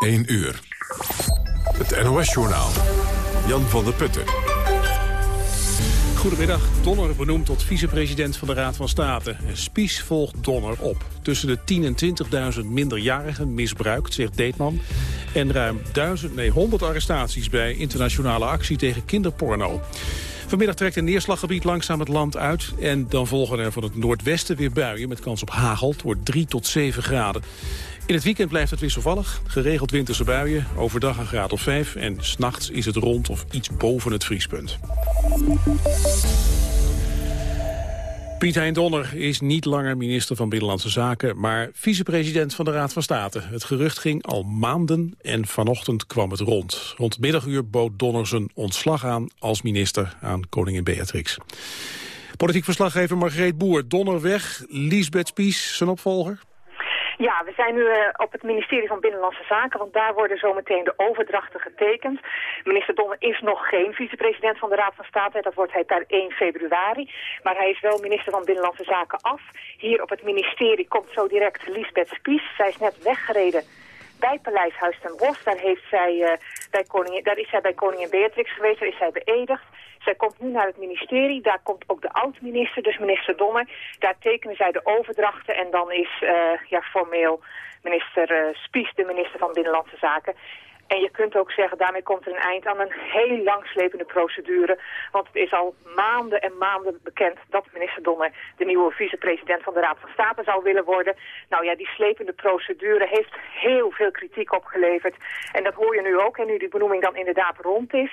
1 uur. Het NOS-journaal. Jan van der Putten. Goedemiddag. Donner benoemd tot vicepresident van de Raad van State. En Spies volgt Donner op. Tussen de 10 en 20.000 minderjarigen misbruikt, zegt Deetman. En ruim 1000, nee, 100 arrestaties bij internationale actie tegen kinderporno. Vanmiddag trekt een neerslaggebied langzaam het land uit. En dan volgen er van het noordwesten weer buien met kans op hagel. Het wordt 3 tot 7 graden. In het weekend blijft het wisselvallig. Geregeld winterse buien, overdag een graad of 5. En s'nachts is het rond of iets boven het vriespunt. Piet Hein Donner is niet langer minister van Binnenlandse Zaken... maar vicepresident van de Raad van State. Het gerucht ging al maanden en vanochtend kwam het rond. Rond middaguur bood Donner zijn ontslag aan als minister aan koningin Beatrix. Politiek verslaggever Margreet Boer, Donner weg, Liesbeth Spies, zijn opvolger? Ja, we zijn nu uh, op het ministerie van Binnenlandse Zaken, want daar worden zometeen de overdrachten getekend. Minister Donner is nog geen vicepresident van de Raad van State, dat wordt hij per 1 februari. Maar hij is wel minister van Binnenlandse Zaken af. Hier op het ministerie komt zo direct Lisbeth Spies. Zij is net weggereden bij Paleis Huis ten Bosch. Daar, heeft zij, uh, bij koningin, daar is zij bij koningin Beatrix geweest, daar is zij beëdigd. Zij komt nu naar het ministerie, daar komt ook de oud-minister, dus minister Donner. Daar tekenen zij de overdrachten en dan is uh, ja, formeel minister uh, Spies de minister van Binnenlandse Zaken. En je kunt ook zeggen, daarmee komt er een eind aan een heel langslepende procedure. Want het is al maanden en maanden bekend dat minister Donner de nieuwe vicepresident van de Raad van State zou willen worden. Nou ja, die slepende procedure heeft heel veel kritiek opgeleverd. En dat hoor je nu ook. En nu die benoeming dan inderdaad rond is,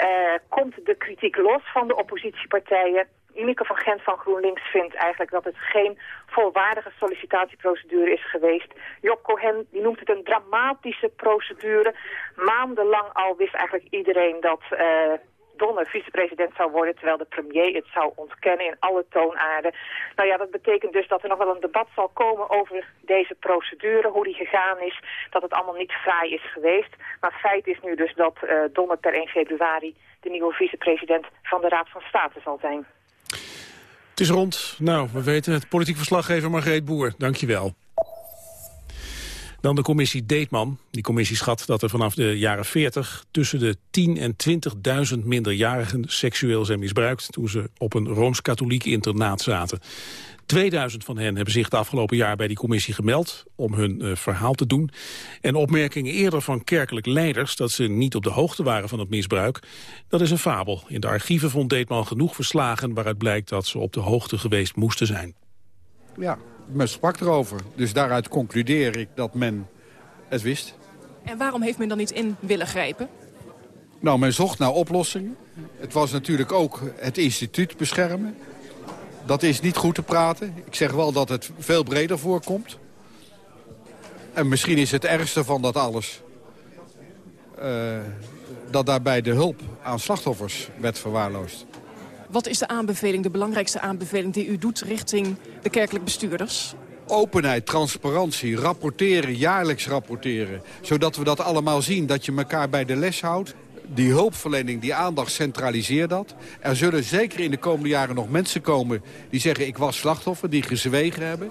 uh, komt de kritiek los van de oppositiepartijen. Ineke van Gent van GroenLinks vindt eigenlijk dat het geen volwaardige sollicitatieprocedure is geweest. Job Cohen die noemt het een dramatische procedure. Maandenlang al wist eigenlijk iedereen dat... Uh, Donner vicepresident zou worden, terwijl de premier het zou ontkennen in alle toonaarden. Nou ja, dat betekent dus dat er nog wel een debat zal komen over deze procedure, hoe die gegaan is, dat het allemaal niet fraai is geweest. Maar feit is nu dus dat uh, Donner per 1 februari de nieuwe vicepresident van de Raad van State zal zijn. Het is rond. Nou, we weten het. Politiek verslaggever Margreet Boer, dankjewel. Dan de commissie Deetman. Die commissie schat dat er vanaf de jaren 40 tussen de 10 en 20.000 minderjarigen seksueel zijn misbruikt toen ze op een Rooms-Katholiek internaat zaten. 2000 van hen hebben zich de afgelopen jaar bij die commissie gemeld om hun uh, verhaal te doen. En opmerkingen eerder van kerkelijk leiders dat ze niet op de hoogte waren van het misbruik, dat is een fabel. In de archieven vond Deetman genoeg verslagen waaruit blijkt dat ze op de hoogte geweest moesten zijn. Ja, men sprak erover. Dus daaruit concludeer ik dat men het wist. En waarom heeft men dan niet in willen grijpen? Nou, men zocht naar oplossingen. Het was natuurlijk ook het instituut beschermen. Dat is niet goed te praten. Ik zeg wel dat het veel breder voorkomt. En misschien is het ergste van dat alles... Uh, dat daarbij de hulp aan slachtoffers werd verwaarloosd. Wat is de aanbeveling, de belangrijkste aanbeveling die u doet richting de kerkelijk bestuurders? Openheid, transparantie, rapporteren, jaarlijks rapporteren. Zodat we dat allemaal zien, dat je elkaar bij de les houdt die hulpverlening, die aandacht, centraliseer dat. Er zullen zeker in de komende jaren nog mensen komen die zeggen... ik was slachtoffer, die gezwegen hebben.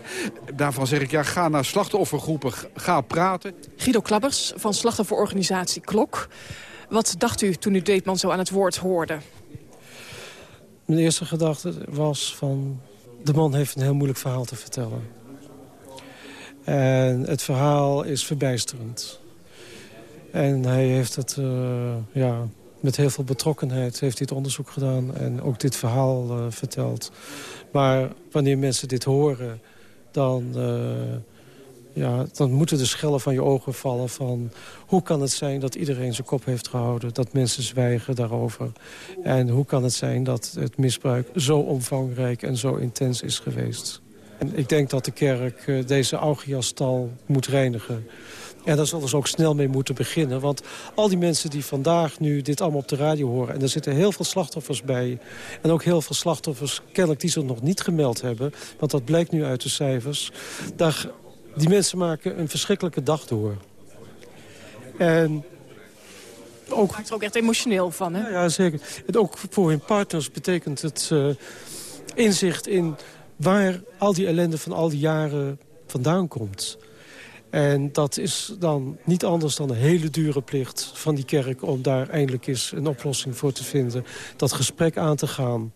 Daarvan zeg ik, ja, ga naar slachtoffergroepen, ga praten. Guido Klabbers van slachtofferorganisatie Klok. Wat dacht u toen u Deetman zo aan het woord hoorde? Mijn eerste gedachte was van... de man heeft een heel moeilijk verhaal te vertellen. En het verhaal is verbijsterend. En hij heeft het uh, ja, met heel veel betrokkenheid heeft dit onderzoek gedaan en ook dit verhaal uh, verteld. Maar wanneer mensen dit horen, dan, uh, ja, dan moeten de schellen van je ogen vallen van... hoe kan het zijn dat iedereen zijn kop heeft gehouden, dat mensen zwijgen daarover? En hoe kan het zijn dat het misbruik zo omvangrijk en zo intens is geweest? En ik denk dat de kerk deze Augiastal moet reinigen. En daar zullen ze ook snel mee moeten beginnen. Want al die mensen die vandaag nu dit allemaal op de radio horen... en er zitten heel veel slachtoffers bij... en ook heel veel slachtoffers kennelijk die ze nog niet gemeld hebben... want dat blijkt nu uit de cijfers... Daar, die mensen maken een verschrikkelijke dag door. En ook... Maakt er ook echt emotioneel van, hè? Ja, ja zeker. En ook voor hun partners betekent het uh, inzicht in waar al die ellende van al die jaren vandaan komt. En dat is dan niet anders dan een hele dure plicht van die kerk... om daar eindelijk eens een oplossing voor te vinden. Dat gesprek aan te gaan.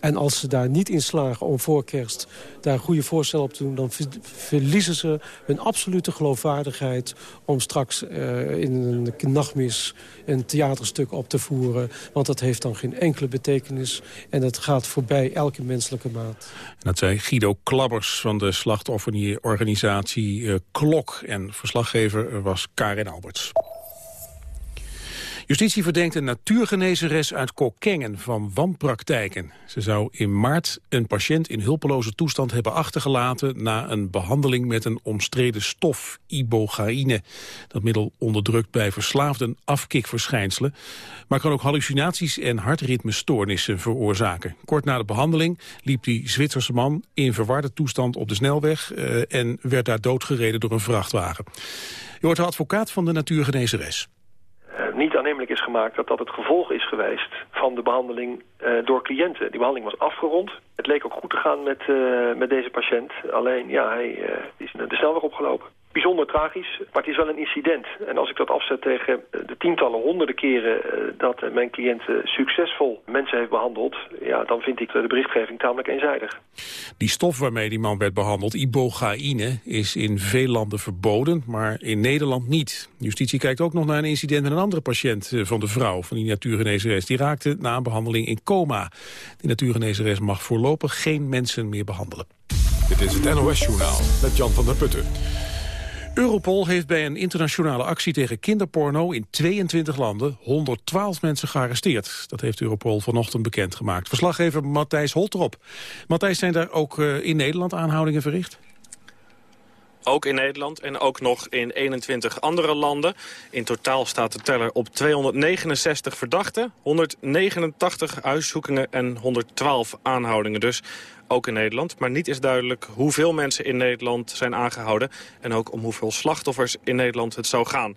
En als ze daar niet in slagen om voor kerst daar goede voorstellen op te doen... dan verliezen ze hun absolute geloofwaardigheid... om straks uh, in een nachtmis een theaterstuk op te voeren. Want dat heeft dan geen enkele betekenis. En dat gaat voorbij elke menselijke maat. Dat zei Guido Klabbers van de slachtofferorganisatie uh, Klok. En verslaggever was Karin Alberts. Justitie verdenkt een natuurgenezeres uit Kokkengen van wanpraktijken. Ze zou in maart een patiënt in hulpeloze toestand hebben achtergelaten... na een behandeling met een omstreden stof, ibogaïne. Dat middel onderdrukt bij verslaafden afkikverschijnselen... maar kan ook hallucinaties en hartritmestoornissen veroorzaken. Kort na de behandeling liep die Zwitserse man in verwarde toestand op de snelweg... Uh, en werd daar doodgereden door een vrachtwagen. Je hoort de advocaat van de natuurgenezeres gemaakt dat dat het gevolg is geweest van de behandeling uh, door cliënten. Die behandeling was afgerond. Het leek ook goed te gaan met, uh, met deze patiënt. Alleen, ja, hij uh, is de snelweg opgelopen bijzonder tragisch, maar het is wel een incident. En als ik dat afzet tegen eh, de tientallen, honderden keren... Eh, dat eh, mijn cliënt succesvol mensen heeft behandeld... ja, dan vind ik de berichtgeving tamelijk eenzijdig. Die stof waarmee die man werd behandeld, ibogaïne, is in veel landen verboden... maar in Nederland niet. Justitie kijkt ook nog naar een incident met een andere patiënt van de vrouw... van die natuurgenezeres. Die raakte na een behandeling in coma. Die natuurgenezeres mag voorlopig geen mensen meer behandelen. Dit is het NOS Journaal met Jan van der Putten. Europol heeft bij een internationale actie tegen kinderporno in 22 landen 112 mensen gearresteerd. Dat heeft Europol vanochtend bekendgemaakt. Verslaggever Matthijs Holtrop. Matthijs, zijn daar ook uh, in Nederland aanhoudingen verricht? Ook in Nederland en ook nog in 21 andere landen. In totaal staat de teller op 269 verdachten, 189 huiszoekingen en 112 aanhoudingen dus ook in Nederland. Maar niet is duidelijk hoeveel mensen in Nederland zijn aangehouden... en ook om hoeveel slachtoffers in Nederland het zou gaan.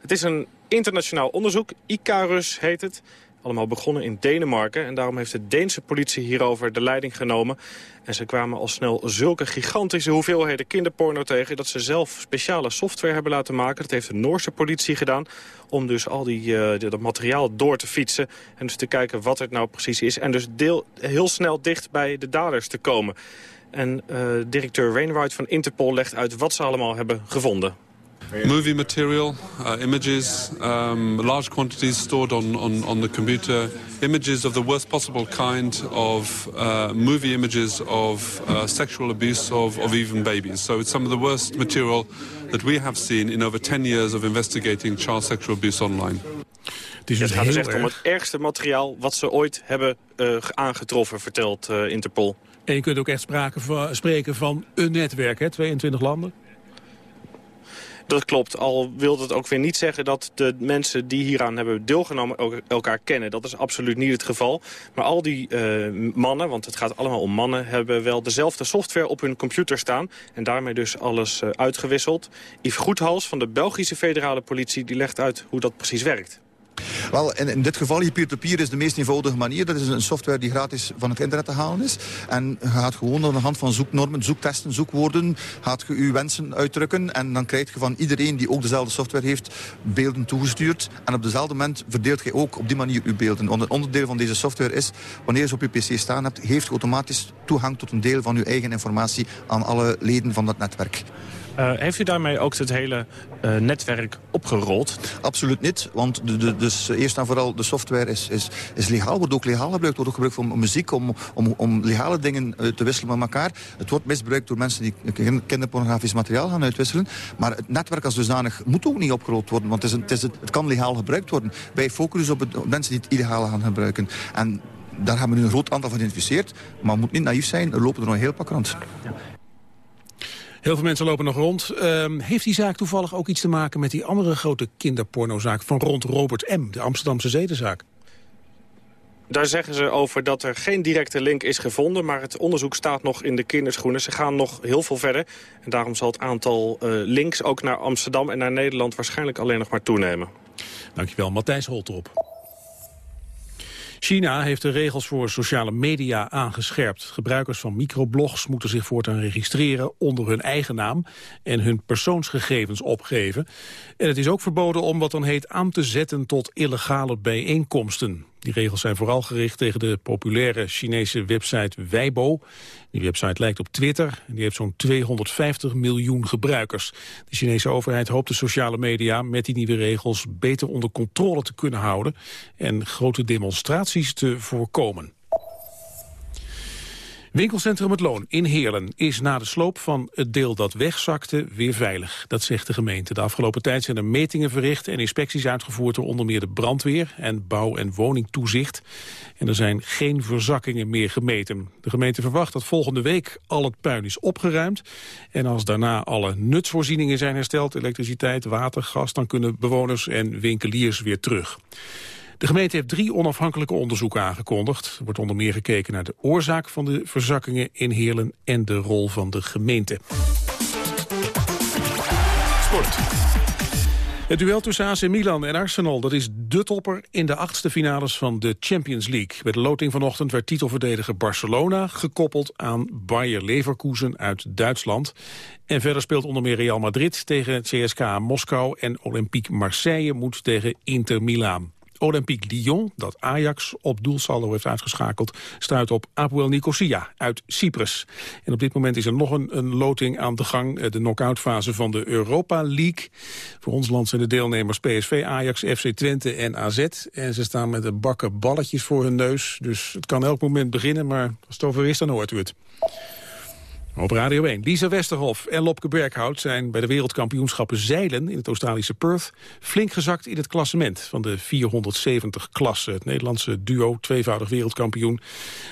Het is een internationaal onderzoek, Icarus heet het. Allemaal begonnen in Denemarken en daarom heeft de Deense politie hierover de leiding genomen. En ze kwamen al snel zulke gigantische hoeveelheden kinderporno tegen... dat ze zelf speciale software hebben laten maken. Dat heeft de Noorse politie gedaan. Om dus al die, uh, dat materiaal door te fietsen. En dus te kijken wat het nou precies is. En dus heel snel dicht bij de daders te komen. En uh, directeur Wainwright van Interpol legt uit wat ze allemaal hebben gevonden. Movie material, uh, images, um, large quantities stored on, on, on, the computer, images of the worst possible kind of uh, movie images of uh, sexual abuse of, of even babies. So it's some of the worst material that we have seen in over 10 years of investigating child sexual abuse online. Het, is dus het gaat dus echt om het ergste materiaal wat ze ooit hebben uh, aangetroffen, vertelt uh, Interpol. En je kunt ook echt spreken van een netwerk, hè? 22 landen? Dat klopt, al wil het ook weer niet zeggen dat de mensen die hieraan hebben deelgenomen elkaar kennen. Dat is absoluut niet het geval. Maar al die uh, mannen, want het gaat allemaal om mannen, hebben wel dezelfde software op hun computer staan. En daarmee dus alles uh, uitgewisseld. Yves Goethals van de Belgische federale politie die legt uit hoe dat precies werkt. Wel, in, in dit geval, je peer-to-peer is de meest eenvoudige manier. Dat is een software die gratis van het internet te halen is. En je gaat gewoon aan de hand van zoeknormen, zoektesten, zoekwoorden... gaat je je wensen uitdrukken. En dan krijg je van iedereen die ook dezelfde software heeft... beelden toegestuurd. En op dezelfde moment verdeelt je ook op die manier je beelden. Want een onderdeel van deze software is... wanneer je ze op je pc staan hebt... heeft je automatisch toegang tot een deel van je eigen informatie... aan alle leden van dat netwerk. Uh, heeft u daarmee ook het hele uh, netwerk opgerold? Absoluut niet, want de, de, dus eerst en vooral de software is, is, is legaal, wordt ook legaal gebruikt, wordt ook gebruikt voor muziek, om, om, om legale dingen te wisselen met elkaar. Het wordt misbruikt door mensen die kinderpornografisch materiaal gaan uitwisselen, maar het netwerk als dusdanig moet ook niet opgerold worden, want het, is het, is het, het kan legaal gebruikt worden. Wij focussen op, het, op mensen die het illegaal gaan gebruiken. En daar hebben we nu een groot aantal van geïdentificeerd, maar moet niet naïef zijn, er lopen er nog een heel pak rond. Ja. Heel veel mensen lopen nog rond. Uh, heeft die zaak toevallig ook iets te maken met die andere grote kinderpornozaak van rond Robert M., de Amsterdamse zedenzaak? Daar zeggen ze over dat er geen directe link is gevonden... maar het onderzoek staat nog in de kinderschoenen. Ze gaan nog heel veel verder. En daarom zal het aantal uh, links ook naar Amsterdam en naar Nederland... waarschijnlijk alleen nog maar toenemen. Dankjewel, Matthijs Holtrop. China heeft de regels voor sociale media aangescherpt. Gebruikers van microblogs moeten zich voortaan registreren onder hun eigen naam en hun persoonsgegevens opgeven. En het is ook verboden om wat dan heet aan te zetten tot illegale bijeenkomsten. Die regels zijn vooral gericht tegen de populaire Chinese website Weibo. Die website lijkt op Twitter en die heeft zo'n 250 miljoen gebruikers. De Chinese overheid hoopt de sociale media met die nieuwe regels beter onder controle te kunnen houden en grote demonstraties te voorkomen. Winkelcentrum Het Loon in Heerlen is na de sloop van het deel dat wegzakte weer veilig. Dat zegt de gemeente. De afgelopen tijd zijn er metingen verricht en inspecties uitgevoerd door onder meer de brandweer en bouw- en woningtoezicht. En er zijn geen verzakkingen meer gemeten. De gemeente verwacht dat volgende week al het puin is opgeruimd. En als daarna alle nutsvoorzieningen zijn hersteld, elektriciteit, water, gas, dan kunnen bewoners en winkeliers weer terug. De gemeente heeft drie onafhankelijke onderzoeken aangekondigd. Er wordt onder meer gekeken naar de oorzaak van de verzakkingen in Heerlen en de rol van de gemeente. Sport. Het duel tussen AC Milan en Arsenal, dat is de topper in de achtste finales van de Champions League. Bij de loting vanochtend werd titelverdediger Barcelona gekoppeld aan Bayer Leverkusen uit Duitsland. En verder speelt onder meer Real Madrid tegen CSKA Moskou en Olympique Marseille moet tegen Inter Milaan. Olympique Lyon, dat Ajax op doelsaldo heeft uitgeschakeld... stuit op Apoel Nicosia uit Cyprus. En op dit moment is er nog een, een loting aan de gang... Eh, de knock-outfase van de Europa League. Voor ons land zijn de deelnemers PSV, Ajax, FC Twente en AZ. En ze staan met een bakken balletjes voor hun neus. Dus het kan elk moment beginnen, maar als het over is, dan hoort u het. Op Radio 1. Lisa Westerhof en Lopke Berghout zijn bij de wereldkampioenschappen zeilen in het Australische Perth flink gezakt in het klassement van de 470 klasse. Het Nederlandse duo, tweevoudig wereldkampioen.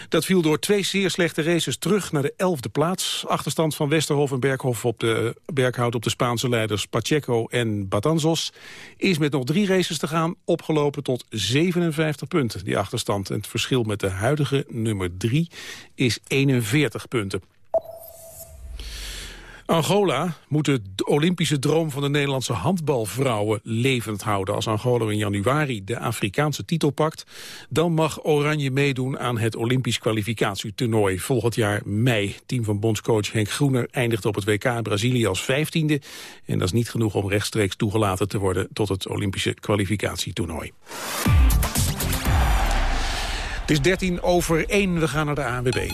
Dat viel door twee zeer slechte races terug naar de elfde plaats. Achterstand van Westerhof en Berghof op de, Berghout op de Spaanse leiders Pacheco en Batanzos is met nog drie races te gaan opgelopen tot 57 punten. Die achterstand en het verschil met de huidige nummer drie is 41 punten. Angola moet de Olympische droom van de Nederlandse handbalvrouwen levend houden. Als Angola in januari de Afrikaanse titel pakt, dan mag Oranje meedoen aan het Olympisch kwalificatietoernooi volgend jaar mei. Team van bondscoach Henk Groener eindigt op het WK in Brazilië als vijftiende. En dat is niet genoeg om rechtstreeks toegelaten te worden tot het Olympische kwalificatietoernooi. Het is 13 over 1, we gaan naar de ANWB.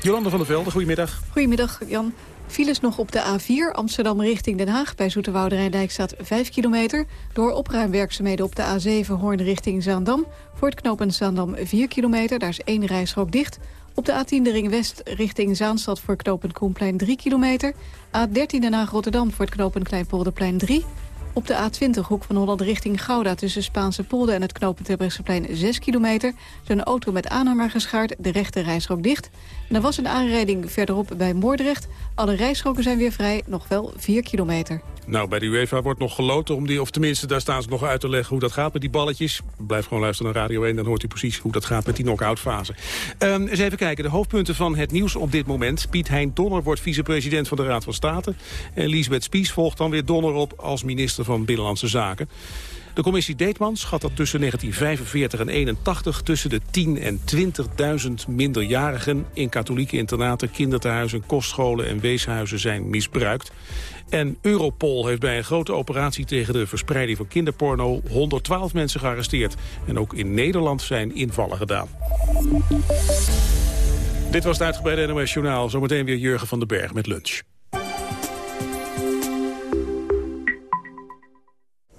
Jolande van der Velde, goedemiddag. Goedemiddag, Jan. Files nog op de A4 Amsterdam richting Den Haag. Bij Zoeterwoude Rijndijk staat 5 kilometer. Door opruimwerkzaamheden op de A7 Hoorn richting Zaandam. Voor het knooppunt Zaandam 4 kilometer. Daar is één rijstrook dicht. Op de A10 de ring west richting Zaanstad voor knooppunt Koenplein 3 kilometer. A13 Den Haag Rotterdam voor het knooppunt Kleinpolderplein 3. Op de A20 hoek van Holland richting Gouda tussen Spaanse polder en het knooppunt Terbrechtseplein 6 kilometer. Zijn auto met aanhanger geschaard, de rechte rijstrook dicht. En er was een aanrijding verderop bij Moordrecht. Alle rijstroken zijn weer vrij, nog wel 4 kilometer. Nou, bij de UEFA wordt nog geloten om die, of tenminste daar staan ze nog uit te leggen hoe dat gaat met die balletjes. Blijf gewoon luisteren naar Radio 1, dan hoort u precies hoe dat gaat met die knock-out fase. Um, eens even kijken, de hoofdpunten van het nieuws op dit moment. Piet Hein Donner wordt vicepresident van de Raad van State. En Lisbeth Spies volgt dan weer Donner op als minister van Binnenlandse Zaken. De commissie Deetman schat dat tussen 1945 en 81 tussen de 10 en 20.000 minderjarigen in katholieke internaten, kinderthuizen, kostscholen en weeshuizen zijn misbruikt. En Europol heeft bij een grote operatie tegen de verspreiding van kinderporno 112 mensen gearresteerd. En ook in Nederland zijn invallen gedaan. Dit was het uitgebreide NOS Journaal. Zometeen weer Jurgen van den Berg met lunch.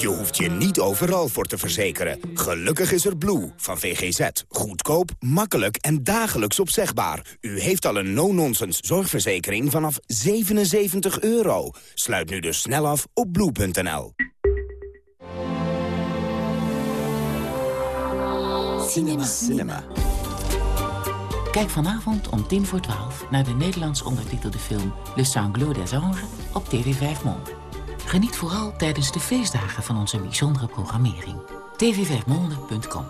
Je hoeft je niet overal voor te verzekeren. Gelukkig is er Blue van VGZ. Goedkoop, makkelijk en dagelijks opzegbaar. U heeft al een no-nonsense zorgverzekering vanaf 77 euro. Sluit nu dus snel af op blue.nl. Cinema. Cinema. Kijk vanavond om tien voor twaalf naar de Nederlands ondertitelde film Le Sanglot des Anges op TV 5 Monde. Geniet vooral tijdens de feestdagen van onze bijzondere programmering. tv5monde.com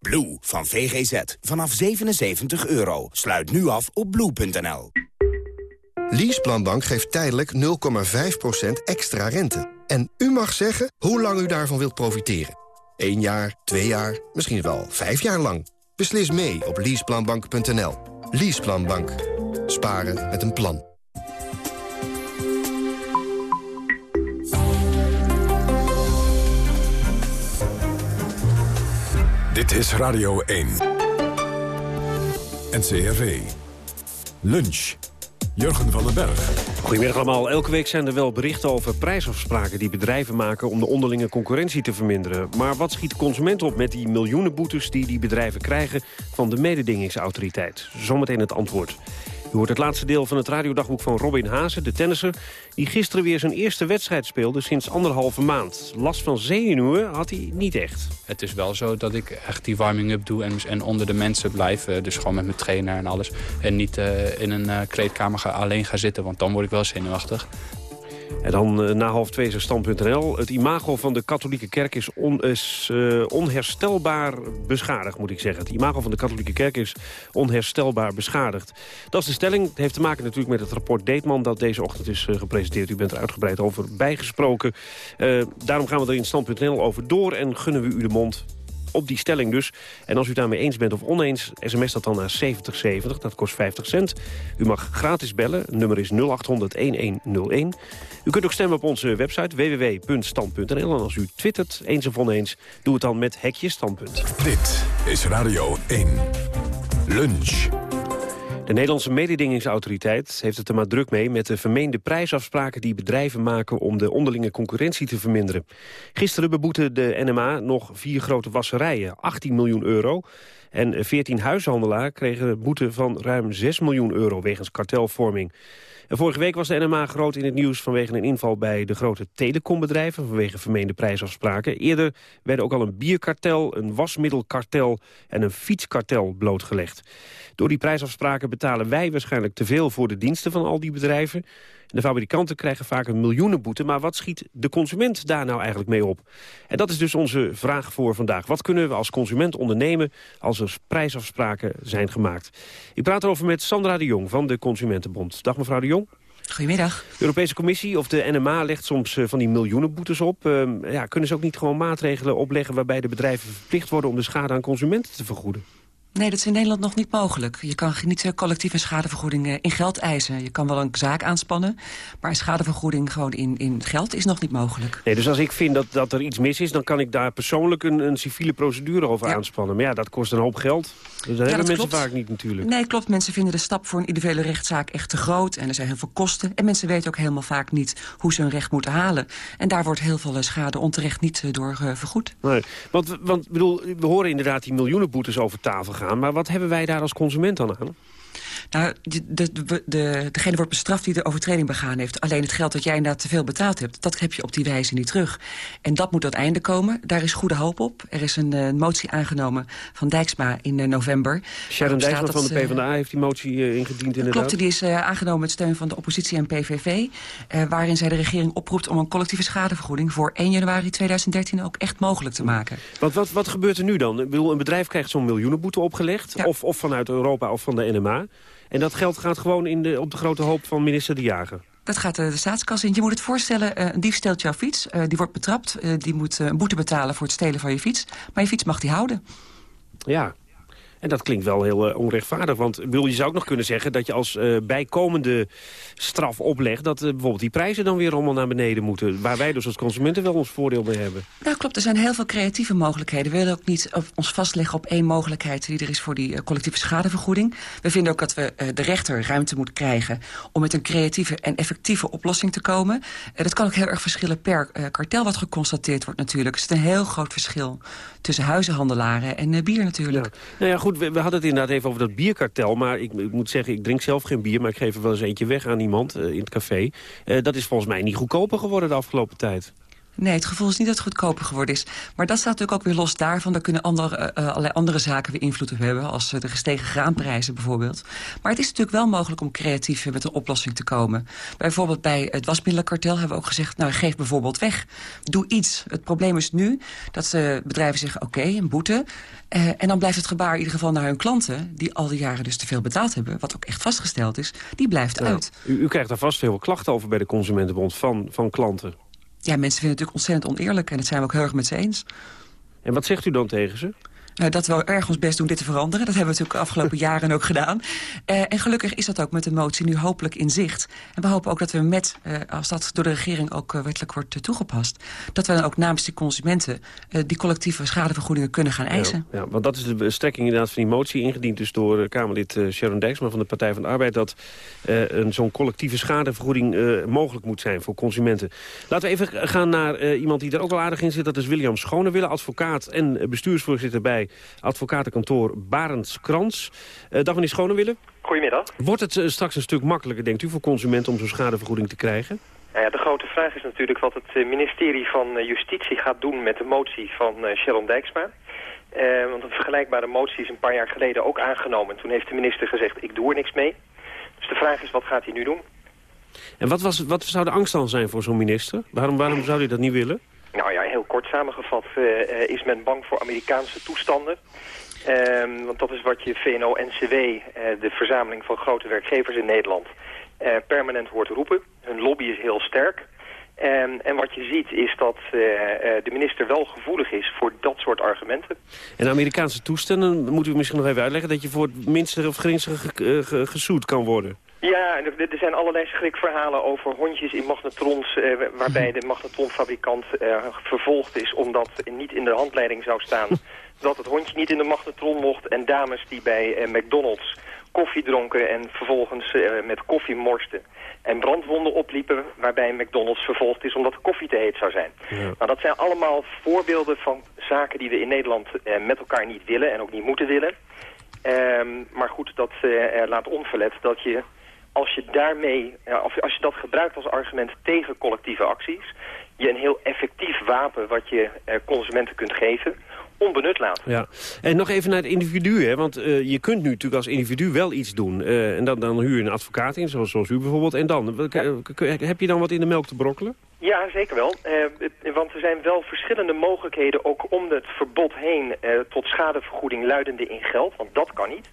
Blue van VGZ. Vanaf 77 euro. Sluit nu af op blue.nl. Leaseplanbank geeft tijdelijk 0,5% extra rente. En u mag zeggen hoe lang u daarvan wilt profiteren. Eén jaar, twee jaar, misschien wel vijf jaar lang. Beslis mee op leaseplanbank.nl. Leaseplanbank. Sparen met een plan. Dit is Radio 1. NCRV. Lunch. Jurgen van den Berg. Goedemiddag allemaal. Elke week zijn er wel berichten over prijsafspraken die bedrijven maken om de onderlinge concurrentie te verminderen. Maar wat schiet de consument op met die miljoenen boetes die die bedrijven krijgen van de mededingingsautoriteit? Zometeen het antwoord. U hoort het laatste deel van het radiodagboek van Robin Hazen, de tennisser... die gisteren weer zijn eerste wedstrijd speelde sinds anderhalve maand. Last van zenuwen had hij niet echt. Het is wel zo dat ik echt die warming-up doe en, en onder de mensen blijf. eh, Dus gewoon met mijn trainer en alles. En niet eh, in een eh, kleedkamer alleen ga zitten, want dan word ik wel zenuwachtig. En dan eh, na half twee is stand.nl. Het imago van de katholieke kerk is, eh, onherstelbaar beschadigd, moet ik zeggen. Het imago van de katholieke kerk is onherstelbaar beschadigd. Dat is de stelling. Het heeft te maken natuurlijk met het rapport Deetman... dat deze ochtend is eh, gepresenteerd. U bent er uitgebreid over bijgesproken. Daarom gaan we er in stand.nl over door en gunnen we u de mond op die stelling dus. En als u daarmee eens bent of oneens, sms dat dan naar 7070. Dat kost 50 cent. U mag gratis bellen. Nummer is 0800-1101. U kunt ook stemmen op onze website www.stand.nl. En als u twittert, eens of oneens, doe het dan met hekje standpunt. Dit is Radio 1. Lunch. De Nederlandse mededingingsautoriteit heeft het er maar druk mee... met de vermeende prijsafspraken die bedrijven maken... om de onderlinge concurrentie te verminderen. Gisteren beboette de NMA nog vier grote wasserijen, 18 miljoen euro... En 14 huishandelaar kregen een boete van ruim 6 miljoen euro wegens kartelvorming. En vorige week was de NMA groot in het nieuws vanwege een inval bij de grote telecombedrijven vanwege vermeende prijsafspraken. Eerder werden ook al een bierkartel, een wasmiddelkartel en een fietskartel blootgelegd. Door die prijsafspraken betalen wij waarschijnlijk te veel voor de diensten van al die bedrijven. De fabrikanten krijgen vaak een miljoenenboete, maar wat schiet de consument daar nou eigenlijk mee op? En dat is dus onze vraag voor vandaag. Wat kunnen we als consument ondernemen als er prijsafspraken zijn gemaakt? Ik praat erover met Sandra de Jong van de Consumentenbond. Dag mevrouw de Jong. Goedemiddag. De Europese Commissie of de NMA legt soms eh, van die miljoenenboetes op. Ehm, ja, kunnen ze ook niet gewoon maatregelen opleggen waarbij de bedrijven verplicht worden om de schade aan consumenten te vergoeden? Nee, dat is in Nederland nog niet mogelijk. Je kan niet collectief een schadevergoeding eh, in geld eisen. Je kan wel een zaak aanspannen, maar een schadevergoeding gewoon in, in geld is nog niet mogelijk. Nee, dus als ik vind dat, dat er iets mis is, dan kan ik daar persoonlijk een, een civiele procedure over aanspannen. Maar ja, dat kost een hoop geld. Dus dat hebben mensen klopt. vaak niet natuurlijk. Nee, klopt. Mensen vinden de stap voor een individuele rechtszaak echt te groot. En er zijn heel veel kosten. En mensen weten ook helemaal vaak niet hoe ze hun recht moeten halen. En daar wordt heel veel eh, schade onterecht niet eh, door vergoed. Nee, want, want bedoel, we horen inderdaad die miljoenenboetes over tafel gaan. Maar wat hebben wij daar als consument dan aan? Nou, de, de, de, de- degene wordt bestraft die de overtreding begaan heeft. Alleen het geld dat jij inderdaad te veel betaald hebt... dat heb je op die wijze niet terug. En dat moet tot einde komen. Daar is goede hoop op. Er is een eh, motie aangenomen van Dijksma in eh, november. Sharon Dijksma van de dat, eh, PvdA heeft die motie ingediend inderdaad. Klopt, die is aangenomen met steun van de oppositie en PVV... waarin zij de regering oproept om een collectieve schadevergoeding... voor 1 januari 2013 ook echt mogelijk te maken. Want wat, wat gebeurt er nu dan? Ik bedoel, een bedrijf krijgt zo'n miljoenenboete opgelegd. Of, of vanuit Europa of van de NMA. En dat geld gaat gewoon in de, op de grote hoop van minister De Jager. Dat gaat de staatskas in. Je moet het voorstellen, eh, een dief steelt jouw fiets. eh, die wordt betrapt. eh, die moet een boete betalen voor het stelen van je fiets. Maar je fiets mag die houden. Ja. En dat klinkt wel heel eh, onrechtvaardig. Want bedoel, je zou ook nog kunnen zeggen dat je als eh, bijkomende straf oplegt... dat eh, bijvoorbeeld die prijzen dan weer allemaal naar beneden moeten. Waar wij dus als consumenten wel ons voordeel mee hebben. Nou klopt, er zijn heel veel creatieve mogelijkheden. We willen ook niet op- ons vastleggen op één mogelijkheid... die er is voor die collectieve schadevergoeding. We vinden ook dat we de rechter ruimte moeten krijgen... om met een creatieve en effectieve oplossing te komen. Dat kan ook heel erg verschillen per kartel wat geconstateerd wordt natuurlijk. Er zit een heel groot verschil tussen huizenhandelaren en bier natuurlijk. Nou ja, goed, we, hadden het inderdaad even over dat bierkartel. Maar ik, ik moet zeggen, ik drink zelf geen bier... maar ik geef er wel eens eentje weg aan iemand eh, in het café. Eh, dat is volgens mij niet goedkoper geworden de afgelopen tijd. Nee, het gevoel is niet dat het goedkoper geworden is. Maar dat staat natuurlijk ook weer los daarvan. Daar kunnen andere, uh, allerlei andere zaken weer invloed op hebben. Als de gestegen graanprijzen bijvoorbeeld. Maar het is natuurlijk wel mogelijk om creatief met een oplossing te komen. Bijvoorbeeld bij het wasmiddelenkartel hebben we ook gezegd... nou, geef bijvoorbeeld weg. Doe iets. Het probleem is nu dat de bedrijven zeggen... oké, een boete. Uh, en dan blijft het gebaar in ieder geval naar hun klanten... die al die jaren dus te veel betaald hebben, wat ook echt vastgesteld is... die blijft uit. U, u krijgt daar vast veel klachten over bij de Consumentenbond van, van klanten. Ja, mensen vinden het natuurlijk ontzettend oneerlijk... en dat zijn we ook heel erg met ze eens. En wat zegt u dan tegen ze? Eh, dat we erg ons best doen dit te veranderen. Dat hebben we natuurlijk de afgelopen jaren ook gedaan. Eh, en gelukkig is dat ook met de motie nu hopelijk in zicht. En we hopen ook dat we met, eh, als dat door de regering ook eh, wettelijk wordt toegepast... dat we dan ook namens die consumenten die collectieve schadevergoedingen kunnen gaan eisen. Ja, ja, want dat is de strekking inderdaad van die motie ingediend... dus door Kamerlid Sharon Dijksma van de Partij van de Arbeid... dat een zo'n collectieve schadevergoeding mogelijk moet zijn voor consumenten. Laten we even gaan naar iemand die er ook wel aardig in zit. Dat is William Schonewille, advocaat en bestuursvoorzitter... bij advocatenkantoor Barends Krans. Eh, dag meneer Schonewille. Goedemiddag. Wordt het eh, straks een stuk makkelijker, denkt u, voor consumenten... om zo'n schadevergoeding te krijgen? Nou ja, de grote vraag is natuurlijk wat het eh, ministerie van Justitie gaat doen met de motie van Sharon Dijksma. Eh, want een vergelijkbare motie is een paar jaar geleden ook aangenomen. Toen heeft de minister gezegd, ik doe er niks mee. Dus de vraag is, wat gaat hij nu doen? En wat, was, wat zou de angst dan zijn voor zo'n minister? Waarom, waarom zou hij dat niet willen? Nou ja, heel kort samengevat eh, eh, is men bang voor Amerikaanse toestanden. Ehm, want dat is wat je VNO-NCW, eh, de verzameling van grote werkgevers in Nederland, permanent hoort roepen. Hun lobby is heel sterk. Ehm, en wat je ziet is dat de minister wel gevoelig is voor dat soort argumenten. En Amerikaanse toestanden, moet u misschien nog even uitleggen... dat je voor het minste of geringste kan worden. Ja, er, er zijn allerlei schrikverhalen over hondjes in magnetrons... eh, waarbij de magnetronfabrikant eh, vervolgd is omdat niet in de handleiding zou staan... dat het hondje niet in de magnetron mocht en dames die bij eh, McDonald's koffie dronken... en vervolgens eh, met koffie morsten en brandwonden opliepen... waarbij McDonald's vervolgd is omdat de koffie te heet zou zijn. Nou, dat zijn allemaal voorbeelden van zaken die we in Nederland eh, met elkaar niet willen en ook niet moeten willen. Ehm, maar goed, dat laat onverlet dat je, als je daarmee, ja, of als je dat gebruikt als argument tegen collectieve acties, je een heel effectief wapen wat je eh, consumenten kunt geven, onbenut laat. Ja. En nog even naar het individu, hè? want eh, je kunt nu natuurlijk als individu wel iets doen. Eh, en dan, dan huur je een advocaat in, zoals, zoals u bijvoorbeeld. En dan, heb je dan wat in de melk te brokkelen? Ja, zeker wel. Want er zijn wel verschillende mogelijkheden ook om het verbod heen tot schadevergoeding luidende in geld, want dat kan niet.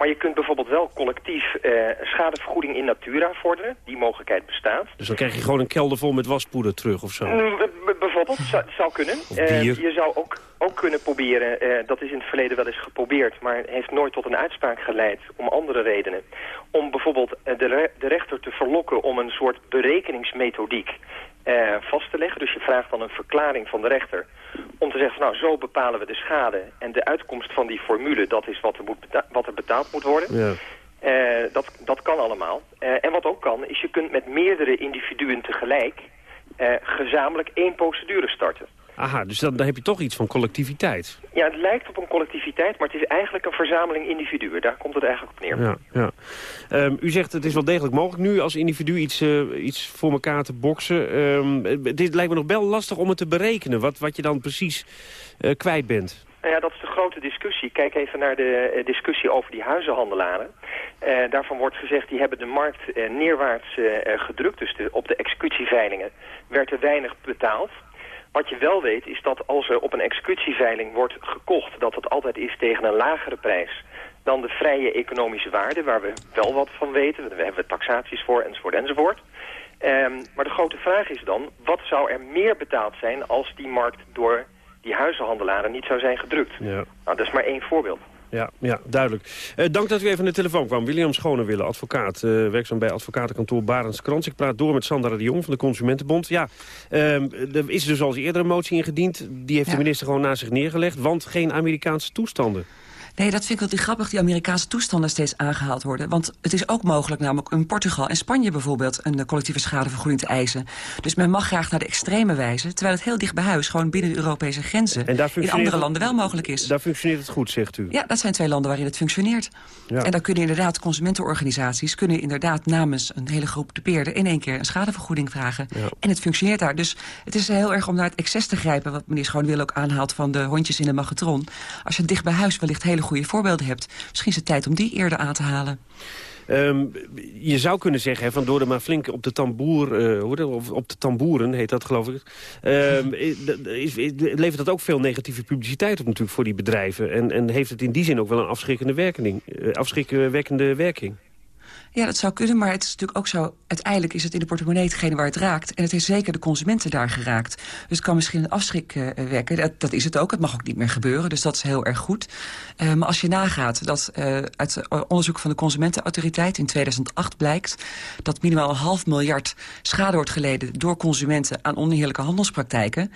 Maar je kunt bijvoorbeeld wel collectief eh, schadevergoeding in natura vorderen. Die mogelijkheid bestaat. Dus dan krijg je gewoon een kelder vol met waspoeder terug of zo. Mm, b- bijvoorbeeld, zou, zou kunnen. Eh, je zou ook, ook kunnen proberen, eh, dat is in het verleden wel eens geprobeerd... maar heeft nooit tot een uitspraak geleid om andere redenen. Om bijvoorbeeld de, re- de rechter te verlokken om een soort berekeningsmethodiek eh, vast te leggen. Dus je vraagt dan een verklaring van de rechter om te zeggen... van, nou, zo bepalen we de schade en de uitkomst van die formule... dat is wat er, moet beta- wat er betaald moet worden. Ja. Eh, dat, dat kan allemaal. Eh, en wat ook kan, is je kunt met meerdere individuen tegelijk... gezamenlijk één procedure starten. Aha, dus dan, dan heb je toch iets van collectiviteit. Ja, het lijkt op een collectiviteit, maar het is eigenlijk een verzameling individuen. Daar komt het eigenlijk op neer. Ja, ja. Ehm, u zegt het is wel degelijk mogelijk nu als individu iets, eh, iets voor elkaar te boksen. Ehm, eh, dit lijkt me nog wel lastig om het te berekenen, wat, wat je dan precies eh, kwijt bent. Nou ja, dat is de grote discussie. Kijk even naar de eh, discussie over die huizenhandelaren. Eh, daarvan wordt gezegd, die hebben de markt eh, neerwaarts eh, eh, gedrukt. Dus de, op de executieveilingen werd er weinig betaald. Wat je wel weet is dat als er op een executieveiling wordt gekocht... dat het altijd is tegen een lagere prijs dan de vrije economische waarde... waar we wel wat van weten. We hebben taxaties voor, enzovoort, enzovoort. Ehm, maar de grote vraag is dan, wat zou er meer betaald zijn... als die markt door die huizenhandelaren niet zou zijn gedrukt? Ja. Nou, dat is maar één voorbeeld. Ja, ja duidelijk. Eh, dank dat u even aan de telefoon kwam. William Schonewille, advocaat, eh, werkzaam bij advocatenkantoor Barends Krans. Ik praat door met Sandra de Jong van de Consumentenbond. Ja, ehm, er is dus al eerder een motie ingediend. Die heeft de minister gewoon naast zich neergelegd, want geen Amerikaanse toestanden. Nee, dat vind ik wel die grappig, die Amerikaanse toestanden steeds aangehaald worden. Want het is ook mogelijk namelijk in Portugal en Spanje bijvoorbeeld... een collectieve schadevergoeding te eisen. Dus men mag graag naar de extreme wijze... terwijl het heel dicht bij huis, gewoon binnen de Europese grenzen... In andere landen wel mogelijk is. Daar functioneert het goed, zegt u? Ja, dat zijn twee landen waarin het functioneert. Ja. En dan kunnen inderdaad consumentenorganisaties... kunnen inderdaad namens een hele groep dupeerden... in één keer een schadevergoeding vragen. Ja. En het functioneert daar. Dus het is heel erg om naar het excess te grijpen... wat meneer Schoonwil ook aanhaalt van de hondjes in de magatron. Als je dicht bij huis wellicht hele goede voorbeelden hebt... misschien is het tijd om die eerder aan te halen. Ehm, je zou kunnen zeggen, hè, van door er maar flink op de tamboer, uh, of op de tamboeren heet dat geloof ik, um, is, is, levert dat ook veel negatieve publiciteit op natuurlijk voor die bedrijven. En, en heeft het in die zin ook wel een afschrikkende werking, uh, afschrikwekkende werking. Ja, dat zou kunnen, maar het is natuurlijk ook zo... uiteindelijk is het in de portemonnee hetgene waar het raakt... en het heeft zeker de consumenten daar geraakt. Dus het kan misschien een afschrik uh, wekken. Dat, dat, is het ook, het mag ook niet meer gebeuren, dus dat is heel erg goed. Uh, maar als je nagaat dat uh, uit onderzoek van de Consumentenautoriteit... in 2008 blijkt dat minimaal een half miljard schade wordt geleden... door consumenten aan oneerlijke handelspraktijken...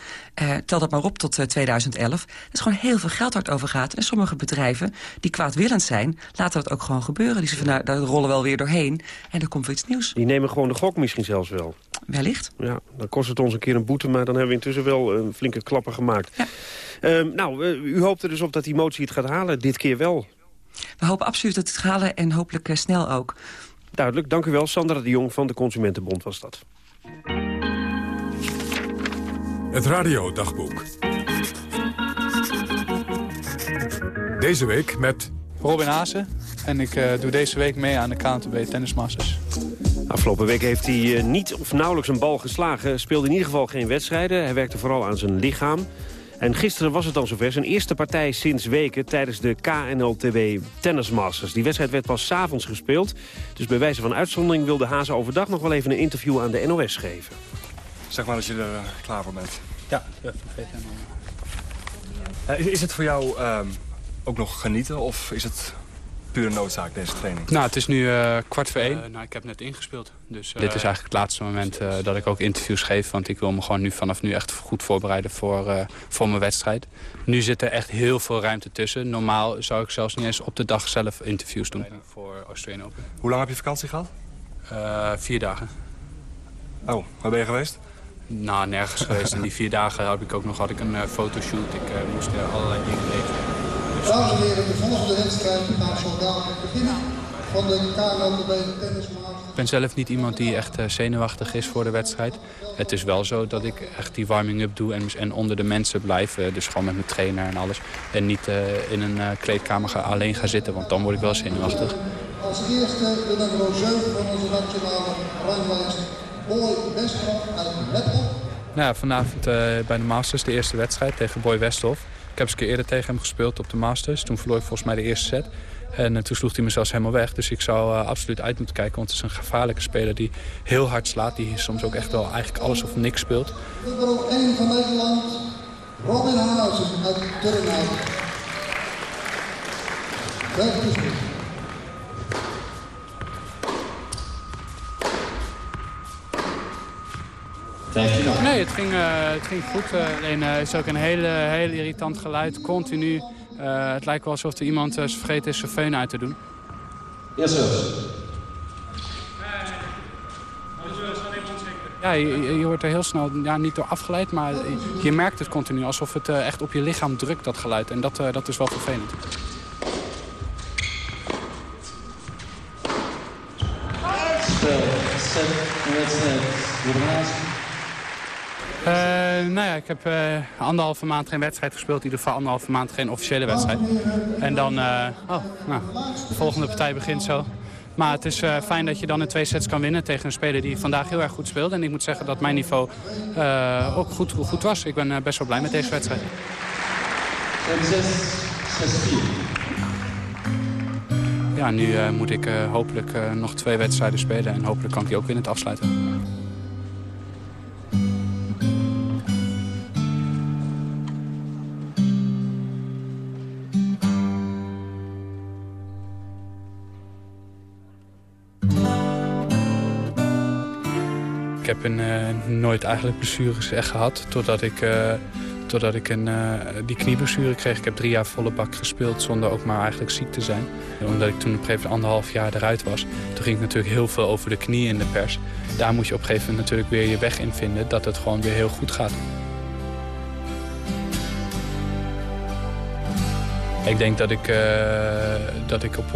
tel dat maar op tot 2011. Dat is gewoon heel veel geld het over gaat. En sommige bedrijven die kwaadwillend zijn, laten dat ook gewoon gebeuren. Die zeggen van, nou, rollen wel weer doorheen en er komt weer iets nieuws. Die nemen gewoon de gok misschien zelfs wel. Wellicht. Ja, dan kost het ons een keer een boete, maar dan hebben we intussen wel een flinke klapper gemaakt. Ja. Um, nou, u hoopt er dus op dat die motie het gaat halen, dit keer wel. We hopen absoluut dat het gaat halen en hopelijk uh, snel ook. Duidelijk, dank u wel. Sandra de Jong van de Consumentenbond was dat. Het radiodagboek. Deze week met... Robin Haase. En ik uh, doe deze week mee aan de KNTB Tennismasters. Afgelopen week heeft hij uh, niet of nauwelijks een bal geslagen. Speelde in ieder geval geen wedstrijden. Hij werkte vooral aan zijn lichaam. En gisteren was het dan zover. Zijn eerste partij sinds weken tijdens de KNLTB Tennismasters. Die wedstrijd werd pas 's avonds gespeeld. Dus bij wijze van uitzondering wilde Haase overdag nog wel even een interview aan de NOS geven. Zeg maar dat je er uh, klaar voor bent. Ja, ja is, is het voor jou um, ook nog genieten of is het pure noodzaak, deze training? Nou, het is nu uh, kwart voor één. Uh, nou, ik heb net ingespeeld. Dus uh, dit is eigenlijk het laatste moment dat ik ook interviews geef. Want ik wil me gewoon nu vanaf nu echt goed voorbereiden voor, voor mijn wedstrijd. Nu zit er echt heel veel ruimte tussen. Normaal zou ik zelfs niet eens op de dag zelf interviews doen. Voor Australian Open. Hoe lang heb je vakantie gehad? vier dagen. Oh, waar ben je geweest? Nou, nergens geweest. In die vier dagen had ik ook nog had ik een fotoshoot. Ik moest allerlei dingen regelen. Dames en heren, de volgende wedstrijd gaat zo dadelijk beginnen van de KNLB Tennismasters. Ik ben zelf niet iemand die echt uh, zenuwachtig is voor de wedstrijd. Het is wel zo dat ik echt die warming-up doe en, en, onder de mensen blijf. Uh, dus gewoon met mijn trainer en alles. En niet uh, in een kleedkamer ga, alleen ga zitten, want dan word ik wel zenuwachtig. Als eerste de nummer 7 van onze nationale ranglijst, Boy Westhoff uit Letland. Nou, vanavond bij de Masters de eerste wedstrijd tegen Boy Westhoff. Ik heb eens een keer eerder tegen hem gespeeld op de Masters. Toen verloor ik volgens mij de eerste set. En uh, toen sloeg hij me zelfs helemaal weg. Dus ik zou uh, absoluut uit moeten kijken. Want het is een gevaarlijke speler die heel hard slaat. Die soms ook echt wel eigenlijk alles of niks speelt. Nummer 1 van Nederland, Robin Hazen uit Turnhout. Nee, het ging, uh, het ging goed. Uh, alleen uh, is ook een hele, heel irritant geluid, continu. het lijkt wel alsof er iemand vergeten is zijn feun uit te doen. Ja, zo. Ja, je, je wordt er heel snel, ja, niet door afgeleid, maar je, je merkt het continu. Alsof het echt op je lichaam drukt, dat geluid. En dat, dat is wel vervelend. Spel, set, wedstrijd, Uh, nou ja, ik heb uh, anderhalve maand geen wedstrijd gespeeld. In ieder geval anderhalve maand geen officiële wedstrijd. En dan, uh, oh, nou, de volgende partij begint zo. Maar het is fijn dat je dan in twee sets kan winnen tegen een speler die vandaag heel erg goed speelt. En ik moet zeggen dat mijn niveau ook goed, goed was. Ik ben best wel blij met deze wedstrijd. 6-4. Ja, nu moet ik hopelijk nog twee wedstrijden spelen. En hopelijk kan ik die ook winnend afsluiten. Ik een, uh, nooit eigenlijk blessures echt gehad. Totdat ik, uh, Doordat ik een, uh, die knieblessure kreeg. Ik heb drie jaar volle bak gespeeld zonder ook maar eigenlijk ziek te zijn. Omdat ik toen op een gegeven moment anderhalf jaar eruit was. Toen ging het natuurlijk heel veel over de knie in de pers. Daar moet je op een gegeven moment natuurlijk weer je weg in vinden. Dat het gewoon weer heel goed gaat. Ik denk dat ik, dat ik op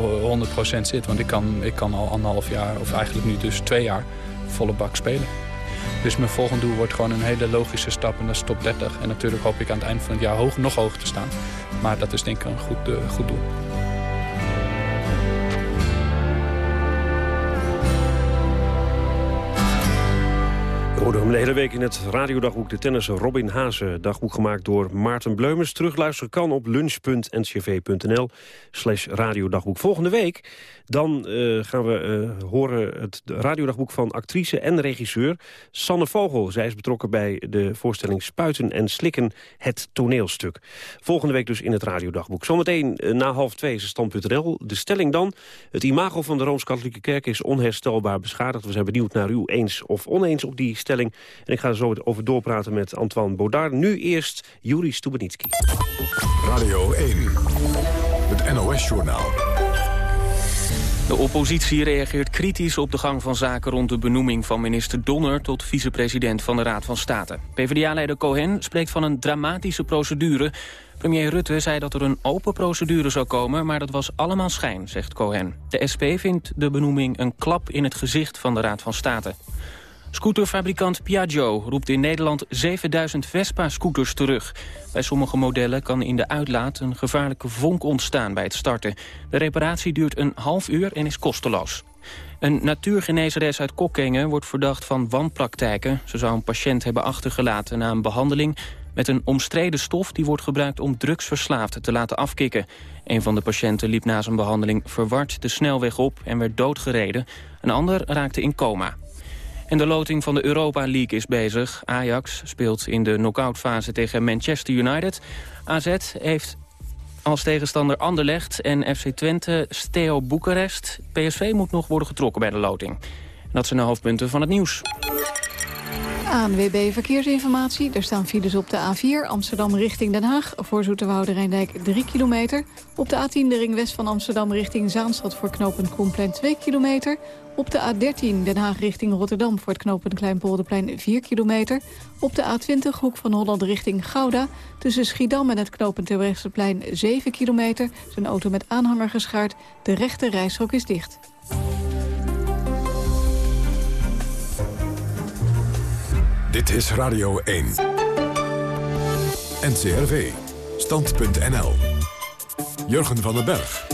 100% zit. Want ik kan, ik kan al anderhalf jaar, of eigenlijk nu dus twee jaar, volle bak spelen. Dus mijn volgende doel wordt gewoon een hele logische stap en dat is top 30. En natuurlijk hoop ik aan het eind van het jaar hoog, nog hoger te staan. Maar dat is denk ik een goed, uh, goed doel. Hem de hele week in het radiodagboek de tennisser Robin Hazen. Dagboek gemaakt door Maarten Bleumers. Terugluisteren kan op lunch.ncv.nl slash radiodagboek. Volgende week dan uh, gaan we uh, horen het radiodagboek van actrice en regisseur Sanne Vogel. Zij is betrokken bij de voorstelling Spuiten en Slikken, het toneelstuk. Volgende week dus in het radiodagboek. Zometeen uh, na half twee is stand.nl. De stelling dan, het imago van de Rooms-Katholieke Kerk is onherstelbaar beschadigd. We zijn benieuwd naar u eens of oneens op die stelling. En ik ga er zo over doorpraten met Antoine Baudard. Nu eerst Juri Stubenitski. Radio 1, het NOS-journaal. De oppositie reageert kritisch op de gang van zaken rond de benoeming van minister Donner tot vicepresident van de Raad van State. PvdA-leider Cohen spreekt van een dramatische procedure. Premier Rutte zei dat er een open procedure zou komen, maar dat was allemaal schijn, zegt Cohen. De SP vindt de benoeming een klap in het gezicht van de Raad van State. Scooterfabrikant Piaggio roept in Nederland 7000 Vespa-scooters terug. Bij sommige modellen kan in de uitlaat een gevaarlijke vonk ontstaan bij het starten. De reparatie duurt een half uur en is kosteloos. Een natuurgenezeres uit Kokkengen wordt verdacht van wanpraktijken. Ze zou een patiënt hebben achtergelaten na een behandeling... met een omstreden stof die wordt gebruikt om drugsverslaafden te laten afkicken. Een van de patiënten liep na zijn behandeling verward de snelweg op en werd doodgereden. Een ander raakte in coma. En de loting van de Europa League is bezig. Ajax speelt in de knock-outfase tegen Manchester United. AZ heeft als tegenstander Anderlecht en FC Twente Steo Boekarest. PSV moet nog worden getrokken bij de loting. Dat zijn de hoofdpunten van het nieuws. ANWB Verkeersinformatie. Er staan files op de A4 Amsterdam richting Den Haag. Voor Zoeterwoude Rijndijk 3 kilometer. Op de A10 de ring west van Amsterdam richting Zaanstad... voor knooppunt Koenplein 2 kilometer. Op de A13 Den Haag richting Rotterdam voor het knooppunt Kleinpolderplein 4 kilometer. Op de A20 Hoek van Holland richting Gouda. Tussen Schiedam en het knooppunt Terbrechtseplein 7 kilometer. Zijn auto met aanhanger geschaard. De rechte reishok is dicht. Dit is Radio 1. NCRV. Stand.nl. Jurgen van den Berg.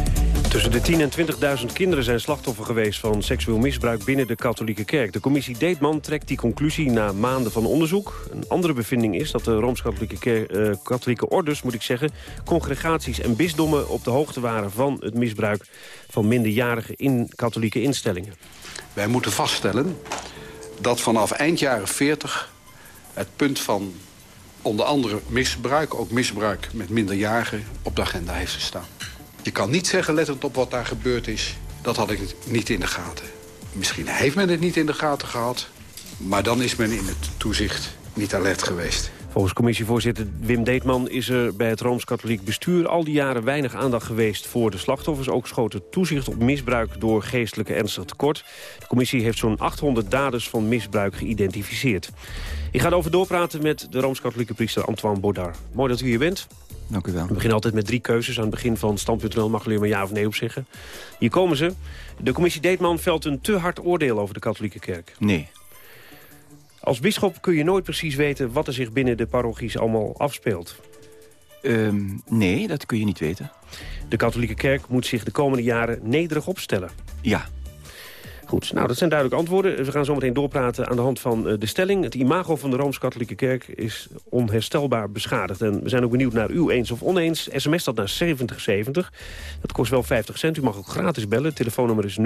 Tussen de 10.000 en 20.000 kinderen zijn slachtoffer geweest van seksueel misbruik binnen de katholieke kerk. De commissie Deetman trekt die conclusie na maanden van onderzoek. Een andere bevinding is dat de Rooms-Katholieke uh, katholieke orders, moet ik zeggen, congregaties en bisdommen op de hoogte waren van het misbruik van minderjarigen in katholieke instellingen. Wij moeten vaststellen dat vanaf eind jaren 40 het punt van onder andere misbruik, ook misbruik met minderjarigen, op de agenda heeft gestaan. Je kan niet zeggen, lettend op wat daar gebeurd is, dat had ik niet in de gaten. Misschien heeft men het niet in de gaten gehad, maar dan is men in het toezicht niet alert geweest. Volgens commissievoorzitter Wim Deetman is er bij het Rooms-Katholiek bestuur al die jaren weinig aandacht geweest voor de slachtoffers. Ook schoten toezicht op misbruik door geestelijke ernstig tekort. De commissie heeft zo'n 800 daders van misbruik geïdentificeerd. Ik ga erover doorpraten met de Rooms-Katholieke priester Antoine Baudard. Mooi dat u hier bent. Dank u wel. We beginnen altijd met drie keuzes. Aan het begin van stand.nl mag u maar ja of nee op zeggen. Hier komen ze. De commissie Deetman velt een te hard oordeel over de katholieke kerk. Nee. Als bischop kun je nooit precies weten wat er zich binnen de parochies allemaal afspeelt. Um, nee, dat kun je niet weten. De katholieke kerk moet zich de komende jaren nederig opstellen. Ja. Goed, nou dat zijn duidelijke antwoorden. We gaan zo meteen doorpraten aan de hand van uh, de stelling. Het imago van de Rooms-Katholieke Kerk is onherstelbaar beschadigd. En we zijn ook benieuwd naar u eens of oneens. SMS dat naar 7070. Dat kost wel 50 cent. U mag ook gratis bellen. Telefoonnummer is 0800-1101.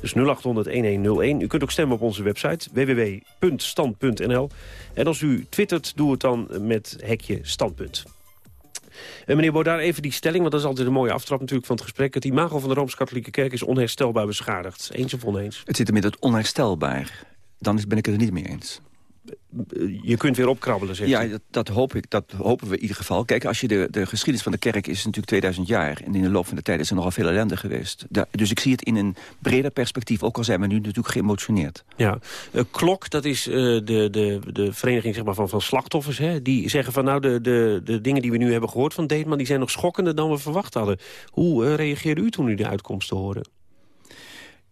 Dus 0800-1101. U kunt ook stemmen op onze website www.stand.nl. En als u twittert, doe het dan met hekje standpunt. En meneer Baudard, even die stelling, want dat is altijd een mooie aftrap natuurlijk van het gesprek. Het imago van de Rooms-Katholieke Kerk is onherstelbaar beschadigd. Eens of oneens? Het zit er met het onherstelbaar. Dan ben ik het er niet mee eens. Je kunt weer opkrabbelen, zeg Ja, dat, dat, hoop ik, dat hopen we in ieder geval. Kijk, als je de, de geschiedenis van de kerk is natuurlijk 2000 jaar. En in de loop van de tijd is er nogal veel ellende geweest. dus ik zie het in een breder perspectief, ook al zijn we nu natuurlijk geëmotioneerd. Ja, uh, Klok, dat is uh, de, de, de vereniging zeg maar, van, van slachtoffers. Hè? Die zeggen van nou, de, de, de dingen die we nu hebben gehoord van Deetman... die zijn nog schokkender dan we verwacht hadden. Hoe uh, reageerde u toen u de uitkomsten hoorde?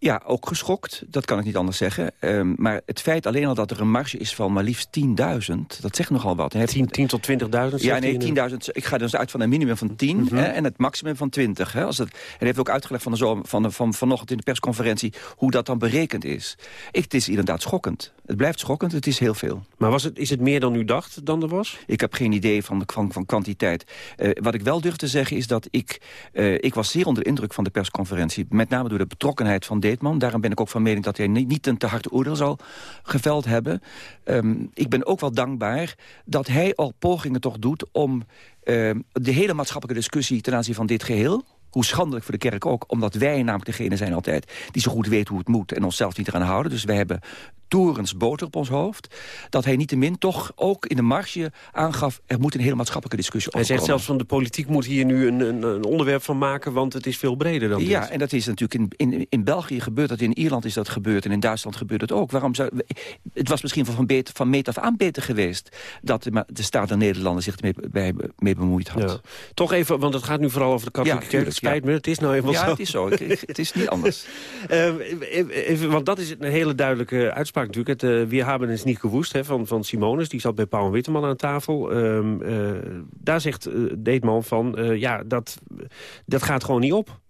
Ja, ook geschokt. Dat kan ik niet anders zeggen. Um, maar het feit alleen al dat er een marge is van maar liefst 10.000... dat zegt nogal wat. 10, 10 tot 20.000? Ja, nee, 10.000. Ik ga dus uit van een minimum van 10 mm -hmm. hè, en het maximum van 20. Hè, als het, en hij heeft ook uitgelegd van, de zomer, van, de, van vanochtend in de persconferentie... hoe dat dan berekend is. Ik, het is inderdaad schokkend. Het blijft schokkend, het is heel veel. Maar was het, is het meer dan u dacht dan er was? Ik heb geen idee van, de, van, van kwantiteit. Uh, wat ik wel durf te zeggen is dat ik... Uh, ik was zeer onder de indruk van de persconferentie. Met name door de betrokkenheid van Deetman. Daarom ben ik ook van mening dat hij niet, niet een te hard oordeel zal geveld hebben. Um, ik ben ook wel dankbaar dat hij al pogingen toch doet... om uh, de hele maatschappelijke discussie ten aanzien van dit geheel hoe schandelijk voor de kerk ook, omdat wij namelijk degene zijn altijd... die zo goed weten hoe het moet en onszelf niet eraan houden. Dus wij hebben torens boter op ons hoofd. Dat hij niettemin toch ook in de marge aangaf... er moet een hele maatschappelijke discussie over Hij zegt zelfs van de politiek moet hier nu een, een, een, onderwerp van maken... want het is veel breder dan Ja, dit. en dat is natuurlijk in, in, in België gebeurd dat, in Ierland is dat gebeurd... en in Duitsland gebeurt het ook. Waarom zou, het was misschien van, beter, van meet af aan beter geweest... dat de, de staat der Nederlanden zich ermee mee, mee bemoeid had. Ja. Toch even, want het gaat nu vooral over de katholieke ja, kerk. Het spijt ja. me, het is nou eenmaal ja, zo. het is zo. het is niet anders. even, want dat is een hele duidelijke uitspraak natuurlijk. Het, uh, We hebben is niet gewoest hè, van, van Simonis. Die zat bij Paul Witteman aan tafel. Um, uh, daar zegt uh, Deetman van, ja, dat, dat gaat gewoon niet op.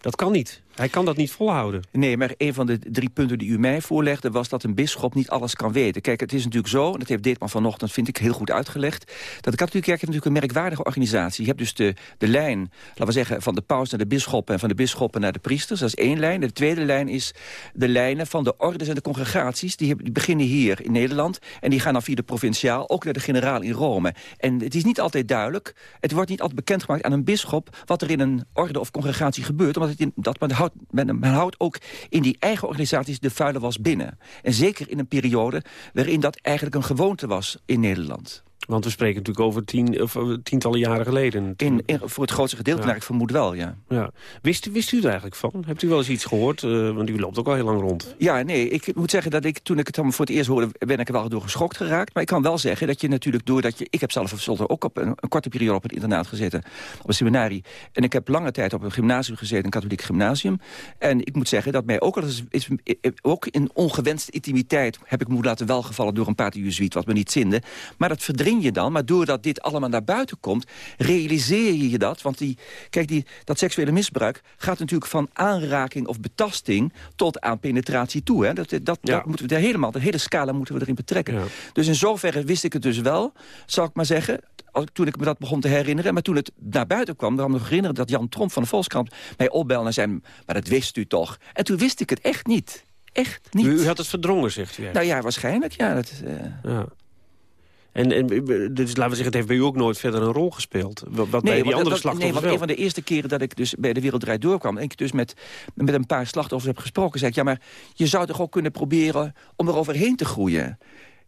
Dat kan niet. Hij kan dat niet volhouden. Nee, maar een van de drie punten die u mij voorlegde... was dat een bisschop niet alles kan weten. Kijk, het is natuurlijk zo, en dat heeft Deetman vanochtend... vind ik heel goed uitgelegd... dat de katholieke kerk heeft natuurlijk een merkwaardige organisatie. Je hebt dus de, de lijn, laten we zeggen... van de paus naar de bisschoppen... en van de bisschoppen naar de priesters. Dat is één lijn. De tweede lijn is de lijnen van de ordes en de congregaties. Die, beginnen hier in Nederland... en die gaan dan via de provinciaal, ook naar de generaal in Rome. En het is niet altijd duidelijk... het wordt niet altijd bekendgemaakt aan een bisschop... wat er in een orde of congregatie gebeurt... omdat het in, dat men houdt ook in die eigen organisaties de vuile was binnen. En zeker in een periode waarin dat eigenlijk een gewoonte was in Nederland. Want we spreken natuurlijk over tien, of, tientallen jaren geleden. In, in, voor het grootste gedeelte, ja. naar ik vermoed wel, ja. ja. Wist, wist u er eigenlijk van? Hebt u wel eens iets gehoord? Uh, want u loopt ook al heel lang rond. Ja, nee, ik moet zeggen dat ik, toen ik het dan voor het eerst hoorde... ben ik er wel door geschokt geraakt. Maar ik kan wel zeggen dat je natuurlijk doordat je... Ik heb zelf ook op een, een, korte periode op het internaat gezeten. Op een seminarie. En ik heb lange tijd op een gymnasium gezeten, een katholiek gymnasium. En ik moet zeggen dat mij ook al eens... Is, ook in ongewenste intimiteit heb ik me laten welgevallen door een pater wat me niet zinde. Maar dat je dan. Maar doordat dit allemaal naar buiten komt, realiseer je je dat. Want die, kijk, die, dat seksuele misbruik gaat natuurlijk van aanraking of betasting tot aan penetratie toe. Hè? Dat, dat, ja. dat moeten we er helemaal, de hele scala moeten we erin betrekken. Ja. Dus in zoverre wist ik het dus wel, zal ik maar zeggen toen ik me dat begon te herinneren. Maar toen het naar buiten kwam, dan me nog herinneren dat Jan Tromp van de Volkskrant mij opbelde en zei, maar dat wist u toch? En toen wist ik het echt niet. Echt niet. U, u had het verdrongen, zegt u eigenlijk. Nou ja, waarschijnlijk, ja. Dat, uh... ja. En, en dus laten we zeggen, het heeft bij u ook nooit verder een rol gespeeld. Wat nee, bij die andere dat, slachtoffers Nee, want wel. een van de eerste keren dat ik dus bij de Wereldrijd doorkwam... en ik dus met, met een paar slachtoffers heb gesproken... zei ik, ja, maar je zou toch ook kunnen proberen om er overheen te groeien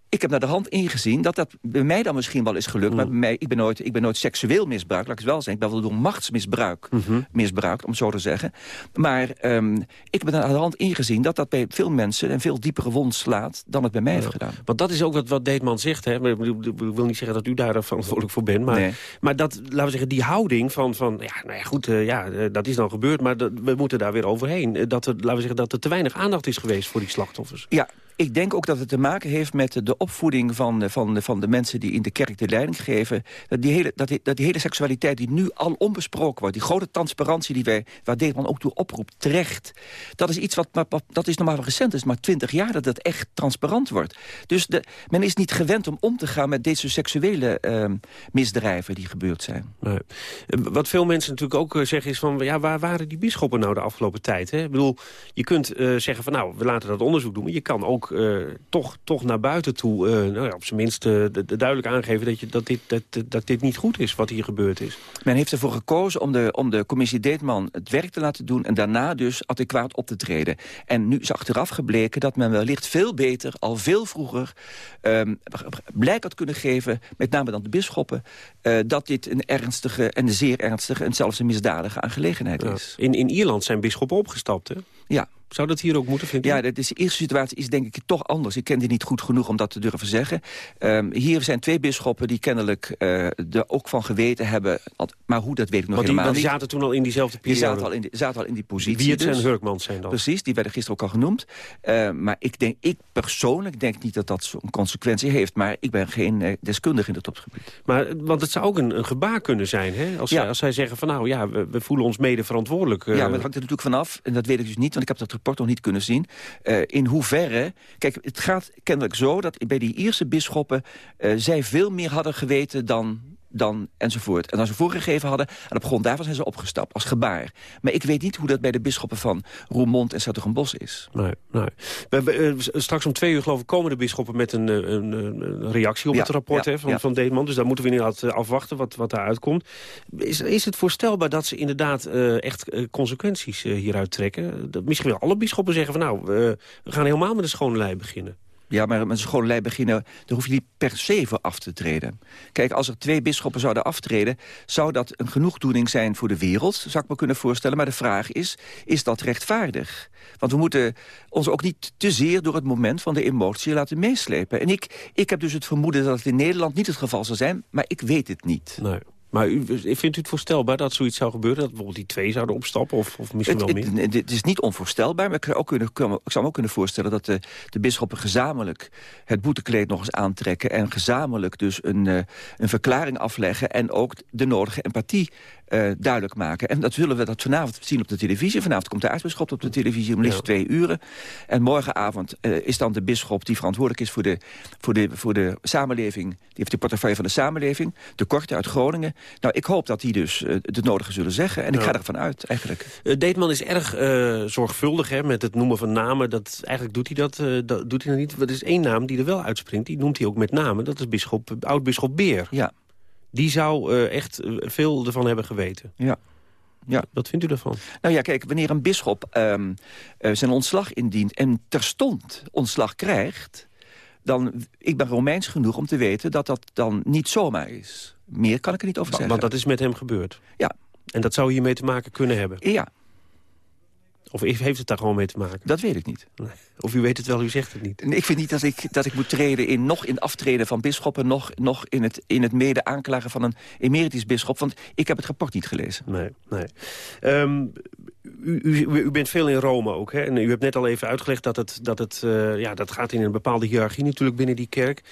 ik heb naar de hand ingezien dat dat bij mij dan misschien wel is gelukt. Mm. Maar bij mij, ik ben, nooit, ik ben nooit seksueel misbruikt, laat ik het wel zeggen. Ik ben wel door machtsmisbruik mm -hmm. misbruikt, om zo te zeggen. Maar um, ik heb naar de hand ingezien dat dat bij veel mensen... een veel diepere wond slaat dan het bij mij ja. heeft gedaan. Want dat is ook wat, wat Deetman zegt. Hè? Ik wil niet zeggen dat u daar verantwoordelijk voor bent. Maar, nee. maar dat, laten we zeggen, die houding van... van ja, nou ja, goed, uh, ja, uh, dat is dan gebeurd, maar dat, we moeten daar weer overheen. Uh, dat er, laten we zeggen, dat er te weinig aandacht is geweest voor die slachtoffers. Ja, ik denk ook dat het te maken heeft met de opvoeding van, van, van de mensen die in de kerk de leiding geven. Dat die, hele, dat, die, dat die hele seksualiteit die nu al onbesproken wordt, die grote transparantie die wij, waar Deetman ook toe oproept, terecht. Dat is iets wat, dat is normaal recent, is maar twintig jaar dat het echt transparant wordt. Dus de, men is niet gewend om om te gaan met deze seksuele uh, misdrijven die gebeurd zijn. Nee. Wat veel mensen natuurlijk ook zeggen is van, ja, waar waren die bisschoppen nou de afgelopen tijd? Hè? Ik bedoel, je kunt zeggen van, nou, we laten dat onderzoek doen, maar je kan ook ook eh, toch, toch naar buiten toe... eh, nou ja, op zijn minst de- de duidelijk aangeven dat, je, dat, dit, dat, dat dit niet goed is wat hier gebeurd is. Men heeft ervoor gekozen om de, om de commissie Deetman het werk te laten doen... en daarna dus adequaat op te treden. En nu is achteraf gebleken dat men wellicht veel beter... al veel vroeger ehm, blijk had kunnen geven, met name dan de bisschoppen... dat dit een ernstige en zeer ernstige en zelfs een misdadige aangelegenheid Ja. is. In, in Ierland zijn bisschoppen opgestapt, hè? Ja. Zou dat hier ook moeten, vind je? Ja, de, eerste situatie is denk ik toch anders. Ik ken die niet goed genoeg om dat te durven zeggen. Ehm, hier zijn twee bisschoppen die kennelijk eh, er ook van geweten hebben. Maar hoe, dat weet ik nog Want die, helemaal want die niet. zaten toen al in diezelfde Die periode. zaten al in die, zaten al in die positie. Wiertz dus. en Hurkmans zijn dat. Precies, die werden gisteren ook al genoemd. Eh, maar ik, denk, ik persoonlijk denk niet dat dat zo'n consequentie heeft. Maar ik ben geen eh, deskundige in dat opgebied. Maar, eh, want het zou ook een, een gebaar kunnen zijn, hè? Als, Ja. zij, als zij zeggen van nou ja, we, we voelen ons mede verantwoordelijk. eh. Ja, maar het hangt er natuurlijk vanaf, en dat weet ik dus niet... want ik heb dat rapport nog niet kunnen zien. eh, in hoeverre... Kijk, het gaat kennelijk zo dat bij die Ierse bisschoppen... eh, zij veel meer hadden geweten dan, dan enzovoort. En als ze voorgegeven hadden, en op grond daarvan zijn ze opgestapt... als gebaar. Maar ik weet niet hoe dat bij de bisschoppen van Roermond en Sertogenbos is. Nee, nee. Eh, straks om twee uur geloof ik komen de bisschoppen met een, eh, een, een- reactie op Ja, het rapport ja, van, ja. van Deetman. Dus daar moeten we inderdaad eh, afwachten wat, wat daaruit komt. Is, is het voorstelbaar dat ze inderdaad echt consequenties hieruit trekken? Dat misschien wel alle bisschoppen zeggen van nou, we gaan helemaal met een schone lei beginnen. Ja, maar met een schoollei beginnen, daar hoef je niet per se voor af te treden. Kijk, als er twee bisschoppen zouden aftreden... zou dat een genoegdoening zijn voor de wereld, zou ik me kunnen voorstellen. Maar de vraag is, is dat rechtvaardig? Want we moeten ons ook niet te zeer door het moment van de emotie laten meeslepen. En ik, ik heb dus het vermoeden dat het in Nederland niet het geval zal zijn... maar ik weet het niet. Nee. Maar u, vindt u het voorstelbaar dat zoiets zou gebeuren? Dat bijvoorbeeld die twee zouden opstappen of, of misschien Het, wel meer? het- het is niet onvoorstelbaar, maar ik, zou ook kunnen, ik zou me ook kunnen voorstellen... dat de, de bisschoppen gezamenlijk het boetekleed nog eens aantrekken... en gezamenlijk dus een, eh, een verklaring afleggen... en ook de nodige empathie eh, duidelijk maken. En dat zullen we dat vanavond zien op de televisie. Vanavond komt de aartsbisschop op de televisie om liefst Ja. twee uren. En morgenavond eh, is dan de bisschop die verantwoordelijk is... voor de, voor, de, voor de samenleving, die heeft de portefeuille van de samenleving... de Korte uit Groningen. Nou, ik hoop dat die dus eh, het nodige zullen zeggen. En ik ga ervan uit, eigenlijk. Eh, Deetman is erg eh, zorgvuldig hè, met het noemen van namen. Dat, eigenlijk doet hij dat, eh, dat doet hij nog niet. Er is één naam die er wel uitspringt. Die noemt hij ook met name. Dat is bisschop, oud-bisschop Beer. Ja. Die zou eh, echt eh, veel ervan hebben geweten. Ja. Ja. Wat vindt u daarvan? Nou ja, kijk, wanneer een bisschop ehm, eh, zijn ontslag indient... en terstond ontslag krijgt... dan, ik ben Romeins genoeg om te weten dat dat dan niet zomaar is. Meer kan ik er niet over zeggen. Want dat is met hem gebeurd. Ja. En dat zou hiermee te maken kunnen hebben? Ja, Of heeft het daar gewoon mee te maken? dat weet ik niet. Nee. Of u weet het wel, u zegt het niet. Ik vind niet dat ik, dat ik moet treden in, nog in aftreden van bisschoppen... nog, nog in het, in het mede aanklagen van een emeritus bisschop. Want ik heb het rapport niet gelezen. Nee, nee. Ehm, u, u, u bent veel in Rome ook, hè? En u hebt net al even uitgelegd dat het, dat het eh, ja, dat gaat in een bepaalde hiërarchie natuurlijk binnen die kerk.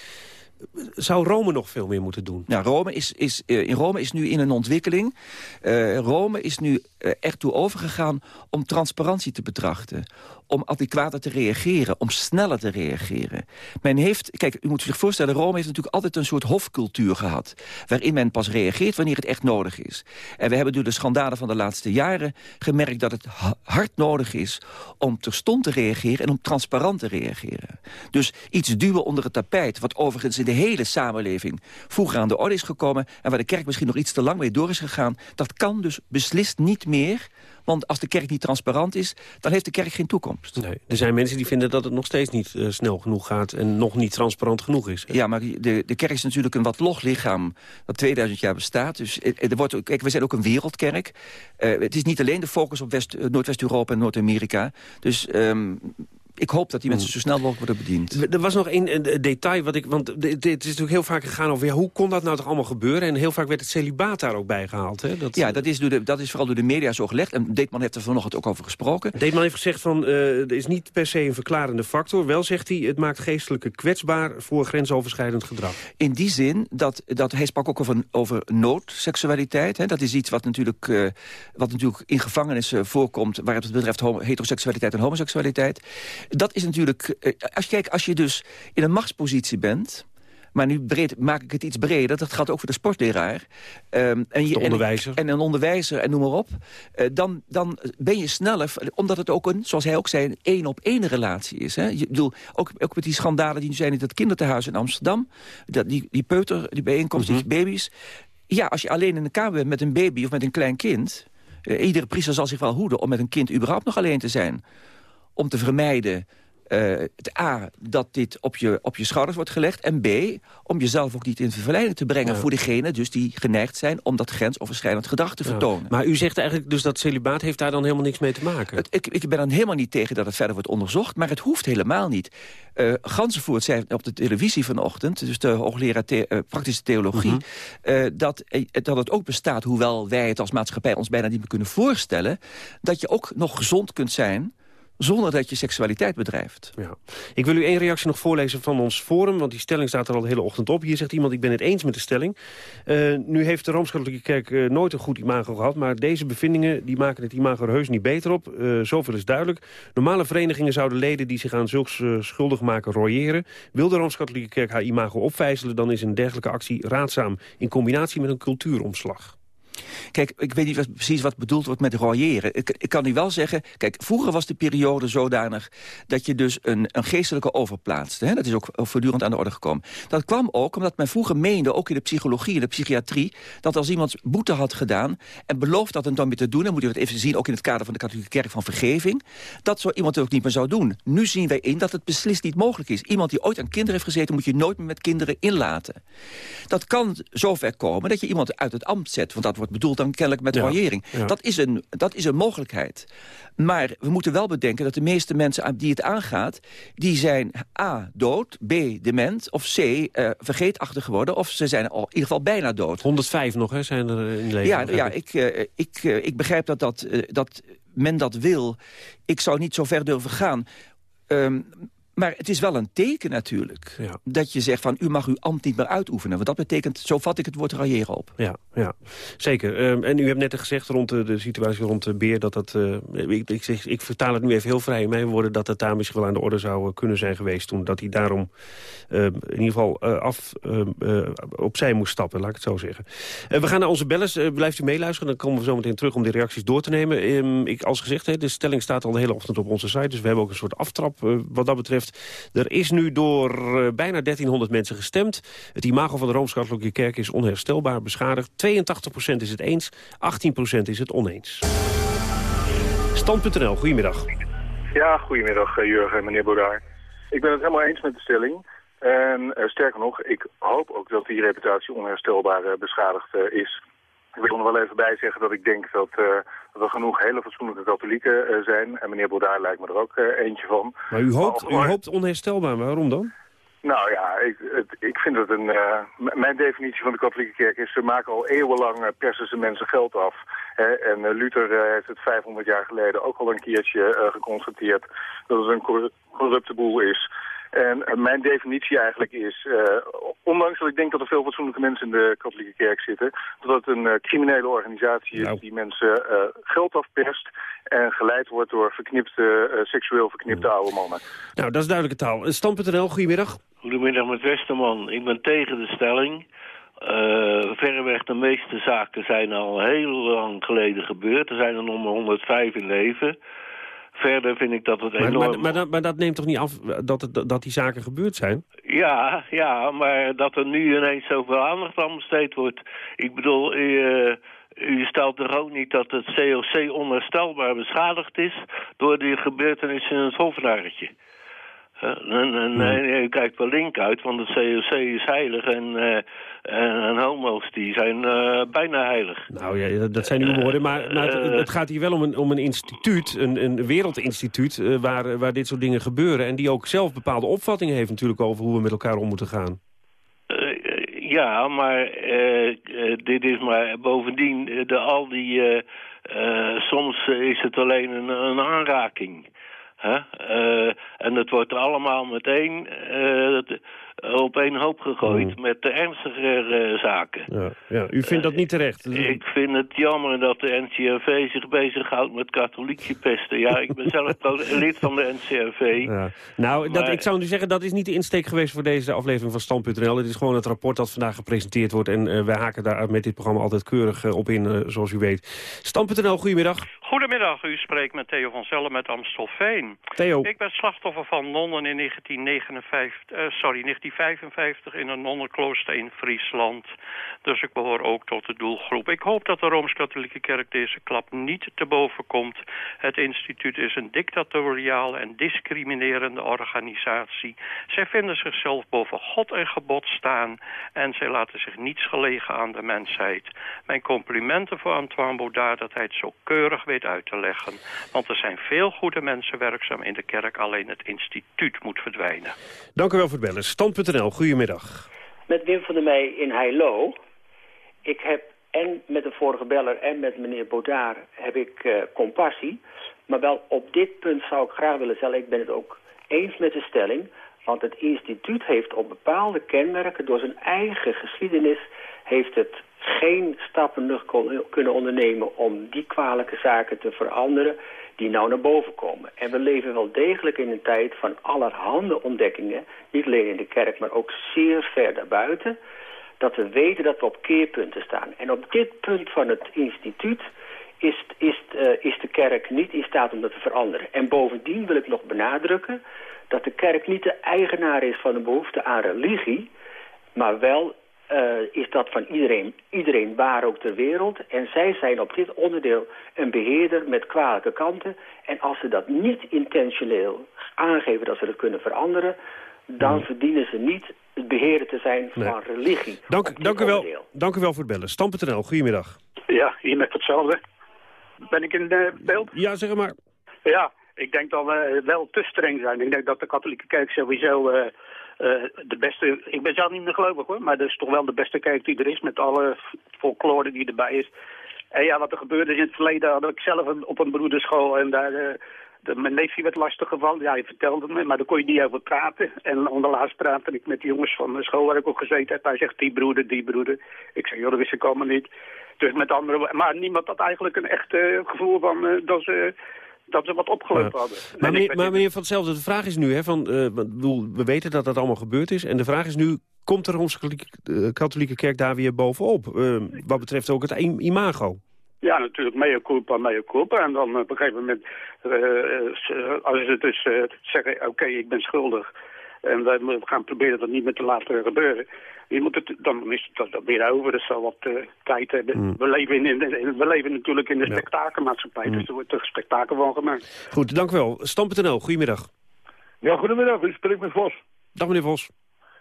Zou Rome nog veel meer moeten doen? Nou, Rome is, is, eh, in Rome is nu in een ontwikkeling. Eh, Rome is nu echt toe overgegaan om transparantie te betrachten. Om adequater te reageren, om sneller te reageren. Men heeft, kijk, u moet zich voorstellen, Rome heeft natuurlijk altijd een soort hofcultuur gehad. Waarin men pas reageert wanneer het echt nodig is. En we hebben door de schandalen van de laatste jaren gemerkt dat het ha- hard nodig is om terstond te reageren en om transparant te reageren. Dus iets duwen onder het tapijt, wat overigens in de hele samenleving vroeger aan de orde is gekomen en waar de kerk misschien nog iets te lang mee door is gegaan, dat kan dus beslist niet meer. Want als de kerk niet transparant is, dan heeft de kerk geen toekomst. Nee, er zijn mensen die vinden dat het nog steeds niet eh, snel genoeg gaat... en nog niet transparant genoeg is. hè? Ja, maar de, de kerk is natuurlijk een wat log lichaam dat 2000 jaar bestaat. Dus eh, er wordt, ook- kijk, we zijn ook een wereldkerk. Eh, het is niet alleen de focus op West- eh, Noordwest-Europa en Noord-Amerika. Dus ehm, ik hoop dat die mensen zo snel mogelijk worden bediend. Er was nog één eh, detail, wat ik, want dit dit is natuurlijk heel vaak gegaan over... Ja, hoe kon dat nou toch allemaal gebeuren? En heel vaak werd het celibaat daar ook bij gehaald. Hè? Dat, Ja, dat is, door de, dat is vooral door de media zo gelegd. En Deetman heeft er vanochtend ook over gesproken. Deetman heeft gezegd van, er is niet per se een verklarende factor. Wel zegt hij, het maakt geestelijke kwetsbaar voor grensoverschrijdend gedrag. In die zin dat, dat hij sprak ook over, over noodseksualiteit. Hè. Dat is iets wat natuurlijk, eh, wat natuurlijk in gevangenissen voorkomt... waar het betreft homo- heteroseksualiteit en homoseksualiteit. Dat is natuurlijk... eh, als, je, kijk, als je dus in een machtspositie bent Maar nu breed, maak ik het iets breder. Dat gaat ook voor de sportleraar. Ehm, en, je, de onderwijzer. En, en, een onderwijzer en noem maar op. Uh, dan, dan ben je sneller, omdat het ook een, zoals hij ook zei... een één-op-één relatie is. Hè? Je, bedoel, ook, ook met die schandalen die nu zijn in dat kinderthuis in Amsterdam. Dat, die, die peuter, die bijeenkomst, mm die baby's. Ja, als je alleen in de kamer bent met een baby of met een klein kind... Uh, iedere priester zal zich wel hoeden om met een kind überhaupt nog alleen te zijn. Om te vermijden uh, A, dat dit op je, op je schouders wordt gelegd. En B, om jezelf ook niet in verleiding te brengen... voor diegenen dus die geneigd zijn om dat grensoverschrijdend gedrag te vertonen. Maar u zegt eigenlijk dus dat celibaat heeft daar dan helemaal niks mee te maken? Het, ik, ik ben dan helemaal niet tegen dat het verder wordt onderzocht... maar het hoeft helemaal niet. Uh, Gansenvoort zei op de televisie vanochtend... dus de hoogleraar the uh, praktische theologie... Mm -hmm. dat, dat het ook bestaat, hoewel wij het als maatschappij... ons bijna niet meer kunnen voorstellen... dat je ook nog gezond kunt zijn zonder dat je seksualiteit bedrijft. Ja. Ik wil u één reactie nog voorlezen van ons forum... want die stelling staat er al de hele ochtend op. Hier zegt iemand, ik ben het eens met de stelling. Uh, nu heeft de Rooms-Katholieke Kerk uh, nooit een goed imago gehad... maar deze bevindingen die maken het imago er heus niet beter op. Uh, zoveel is duidelijk. Normale verenigingen zouden leden die zich aan zulks schuldig maken royeren. Wil de Rooms-Katholieke Kerk haar imago opvijzelen... dan is een dergelijke actie raadzaam in combinatie met een cultuuromslag. Kijk, ik weet niet wat, precies wat bedoeld wordt met royeren. Ik, ik kan u wel zeggen, kijk, vroeger was de periode zodanig... dat je dus een, een geestelijke overplaatste. Hè? Dat is ook voortdurend aan de orde gekomen. Dat kwam ook omdat men vroeger meende, ook in de psychologie en de psychiatrie... dat als iemand boete had gedaan en belooft dat dan weer te doen... dan moet je het even zien, ook in het kader van de katholieke kerk van vergeving... dat zo iemand het ook niet meer zou doen. Nu zien wij in dat het beslist niet mogelijk is. Iemand die ooit aan kinderen heeft gezeten... moet je nooit meer met kinderen inlaten. Dat kan zover komen dat je iemand uit het ambt zet... want dat wordt bedoeld dan kennelijk met royering. Dat, is een, dat is een mogelijkheid. Maar we moeten wel bedenken dat de meeste mensen die het aangaat... die zijn A, dood, B, dement, of C, uh, vergeetachtig geworden... of ze zijn al in ieder geval bijna dood. 105 nog, hè, zijn er in leven. Ja, ja ik, uh, ik, uh, ik begrijp dat, dat, dat men dat wil. Ik zou niet zo ver durven gaan... Um, maar het is wel een teken natuurlijk. Ja. Dat je zegt van u mag uw ambt niet meer uitoefenen. Want dat betekent, zo vat ik het woord railleren op. Ja, ja. zeker. Um, en u hebt net gezegd rond de, de situatie rond de beer... dat dat, uh, ik, ik, zeg, ik vertaal het nu even heel vrij in mijn woorden... dat het daar misschien wel aan de orde zou kunnen zijn geweest toen. Dat hij daarom uh, in ieder geval uh, af opzij moest stappen, laat ik het zo zeggen. we gaan naar onze bellers. blijft u meeluisteren, dan komen we zo meteen terug om die reacties door te nemen. Um, ik, als gezegd, de stelling staat al de hele ochtend op onze site. Dus we hebben ook een soort aftrap wat dat betreft. Er is nu door uh, bijna 1300 mensen gestemd. Het imago van de Rooms-Katholieke Kerk is onherstelbaar beschadigd. 82% is het eens, 18% is het oneens. Stand.nl, goedemiddag. Ja, goedemiddag uh, Jurgen en meneer Bodaar. Ik ben het helemaal eens met de stelling. En uh, sterker nog, ik hoop ook dat die reputatie onherstelbaar beschadigd is. Ik wil er nog wel even bij zeggen dat ik denk dat, uh, dat er genoeg hele fatsoenlijke katholieken uh, zijn. En meneer Bodaar lijkt me er ook uh, eentje van. Maar u hoopt, maar, u hoopt onherstelbaar, waarom dan? Nou ja, ik, het, ik vind het een... mijn definitie van de katholieke kerk is... ze maken al eeuwenlang persen ze mensen geld af. Hè, en Luther heeft het 500 jaar geleden ook al een keertje geconstateerd... dat het een corrupte boel is... En uh, mijn definitie eigenlijk is, uh, ondanks dat ik denk dat er veel fatsoenlijke mensen in de katholieke kerk zitten, dat het een uh, criminele organisatie is nou. die mensen geld afperst en geleid wordt door verknipte, seksueel verknipte oude mannen. Nou, dat is duidelijke taal. Stam.nl, goedemiddag. Goedemiddag met Westerman. Ik ben tegen de stelling. Uh, verreweg de meeste zaken zijn al heel lang geleden gebeurd. Er zijn er nog maar 105 in leven. Verder vind ik dat het enorm... Maar, maar, maar, dat, maar, dat, neemt toch niet af dat, het, dat die zaken gebeurd zijn? Ja, ja, maar dat er nu ineens zoveel aandacht aan besteed wordt. Ik bedoel, u, u stelt toch ook niet dat het COC onherstelbaar beschadigd is... door die gebeurtenissen in het Hofnaartje. En, en, en, u kijkt wel link uit, want het COC is heilig en, uh, en, homo's die zijn uh, bijna heilig. Nou ja, dat zijn uw woorden, maar, het, het, gaat hier wel om een, om een instituut, een, een wereldinstituut... Uh, waar, waar dit soort dingen gebeuren en die ook zelf bepaalde opvattingen heeft natuurlijk over hoe we met elkaar om moeten gaan. ja, maar dit is maar bovendien de, al die... soms is het alleen een, een aanraking... Hè? Eh, en het wordt allemaal meteen eh, op één hoop gegooid met de ernstigere zaken. Ja, ja, u vindt dat niet terecht? Ik vind het jammer dat de NCRV zich bezighoudt met katholiekje pesten. Ja, ik ben zelf lid van de NCRV. Ja. Nou, dat, ik zou nu zeggen, dat is niet de insteek geweest voor deze aflevering van Stand.nl. Het is gewoon het rapport dat vandaag gepresenteerd wordt. En uh, wij haken daar met dit programma altijd keurig uh, op in, uh, zoals u weet. Stand.nl, goedemiddag. Goedemiddag, u spreekt met Theo van Zellen met Amstelveen. Theo. Ik ben slachtoffer van nonnen in 1959, sorry, 1955 in een nonnenklooster in Friesland. Dus ik behoor ook tot de doelgroep. Ik hoop dat de Rooms-Katholieke Kerk deze klap niet te boven komt. Het instituut is een dictatoriale en discriminerende organisatie. Zij vinden zichzelf boven God en gebod staan en zij laten zich niets gelegen aan de mensheid. Mijn complimenten voor Antoine Baudard dat hij het zo keurig weet uit te leggen. Want er zijn veel goede mensen werkzaam in de kerk, alleen het instituut moet verdwijnen. Dank u wel voor het bellen. Stand.nl, goedemiddag. Met Wim van der Meij in Heilo. Ik heb en met de vorige beller en met meneer Baudard heb ik uh, compassie. Maar wel op dit punt zou ik graag willen stellen, ik ben het ook eens met de stelling... want het instituut heeft op bepaalde kenmerken door zijn eigen geschiedenis... heeft het geen stappen kunnen ondernemen om die kwalijke zaken te veranderen die nou naar boven komen. En we leven wel degelijk in een tijd van allerhande ontdekkingen, niet alleen in de kerk, maar ook zeer ver daarbuiten, dat we weten dat we op keerpunten staan. En op dit punt van het instituut is, is, uh, is de kerk niet in staat om dat te veranderen. En bovendien wil ik nog benadrukken dat de kerk niet de eigenaar is van de behoefte aan religie, maar wel is dat van iedereen, iedereen waar ook ter wereld. En zij zijn op dit onderdeel een beheerder met kwalijke kanten. En als ze dat niet intentioneel aangeven dat ze dat kunnen veranderen... dan verdienen ze niet het beheerder te zijn Nee. van religie. Dank, dank, u wel, dank u wel voor het bellen. Stam.nl, goedemiddag. Ja, hier met hetzelfde. Ben ik in uh, beeld? Ja, zeg maar. Ja, ik denk dat we wel te streng zijn. Ik denk dat de katholieke kerk sowieso uh, de beste... Ik ben zelf niet meer gelovig hoor, maar dat is toch wel de beste kerk die er is... met alle folklore die erbij is. En ja, wat er gebeurde in het verleden had ik zelf op een broederschool... en daar... Uh, de, mijn neefje werd lastig gevallen, ja, je vertelde me, maar daar kon je niet over praten. En onderlaatst praatte ik met de jongens van de school waar ik ook gezeten heb. Hij zegt, die broeder, die broeder. Ik zeg, joh, dat wist ik allemaal niet. Dus met andere maar niemand had eigenlijk een echt uh, gevoel van dat ze... Dat ze wat opgelopen ja. hadden. Maar meneer, maar meneer Van hetzelfde, de vraag is nu, hè, van, uh, bedoel, we weten dat dat allemaal gebeurd is. En de vraag is nu, komt de Rooms-Katholieke Kerk daar weer bovenop? Uh, wat betreft ook het imago. Ja, natuurlijk, mea culpa, mea culpa. En dan op een gegeven moment, uh, als ze dus zeggen, oké, okay, ik ben schuldig... en we gaan proberen dat niet meer te laten gebeuren... Je moet het, dan is het dat weer over, dat zal wat uh, tijd hebben. Mm. We, leven in, in, we leven natuurlijk in de ja. spektakelmaatschappij, mm. dus er wordt er spektakel van gemaakt. Goed, dank u wel. Stam.nl, goedemiddag. Ja, goedemiddag, u spreekt met Vos. Dag meneer Vos.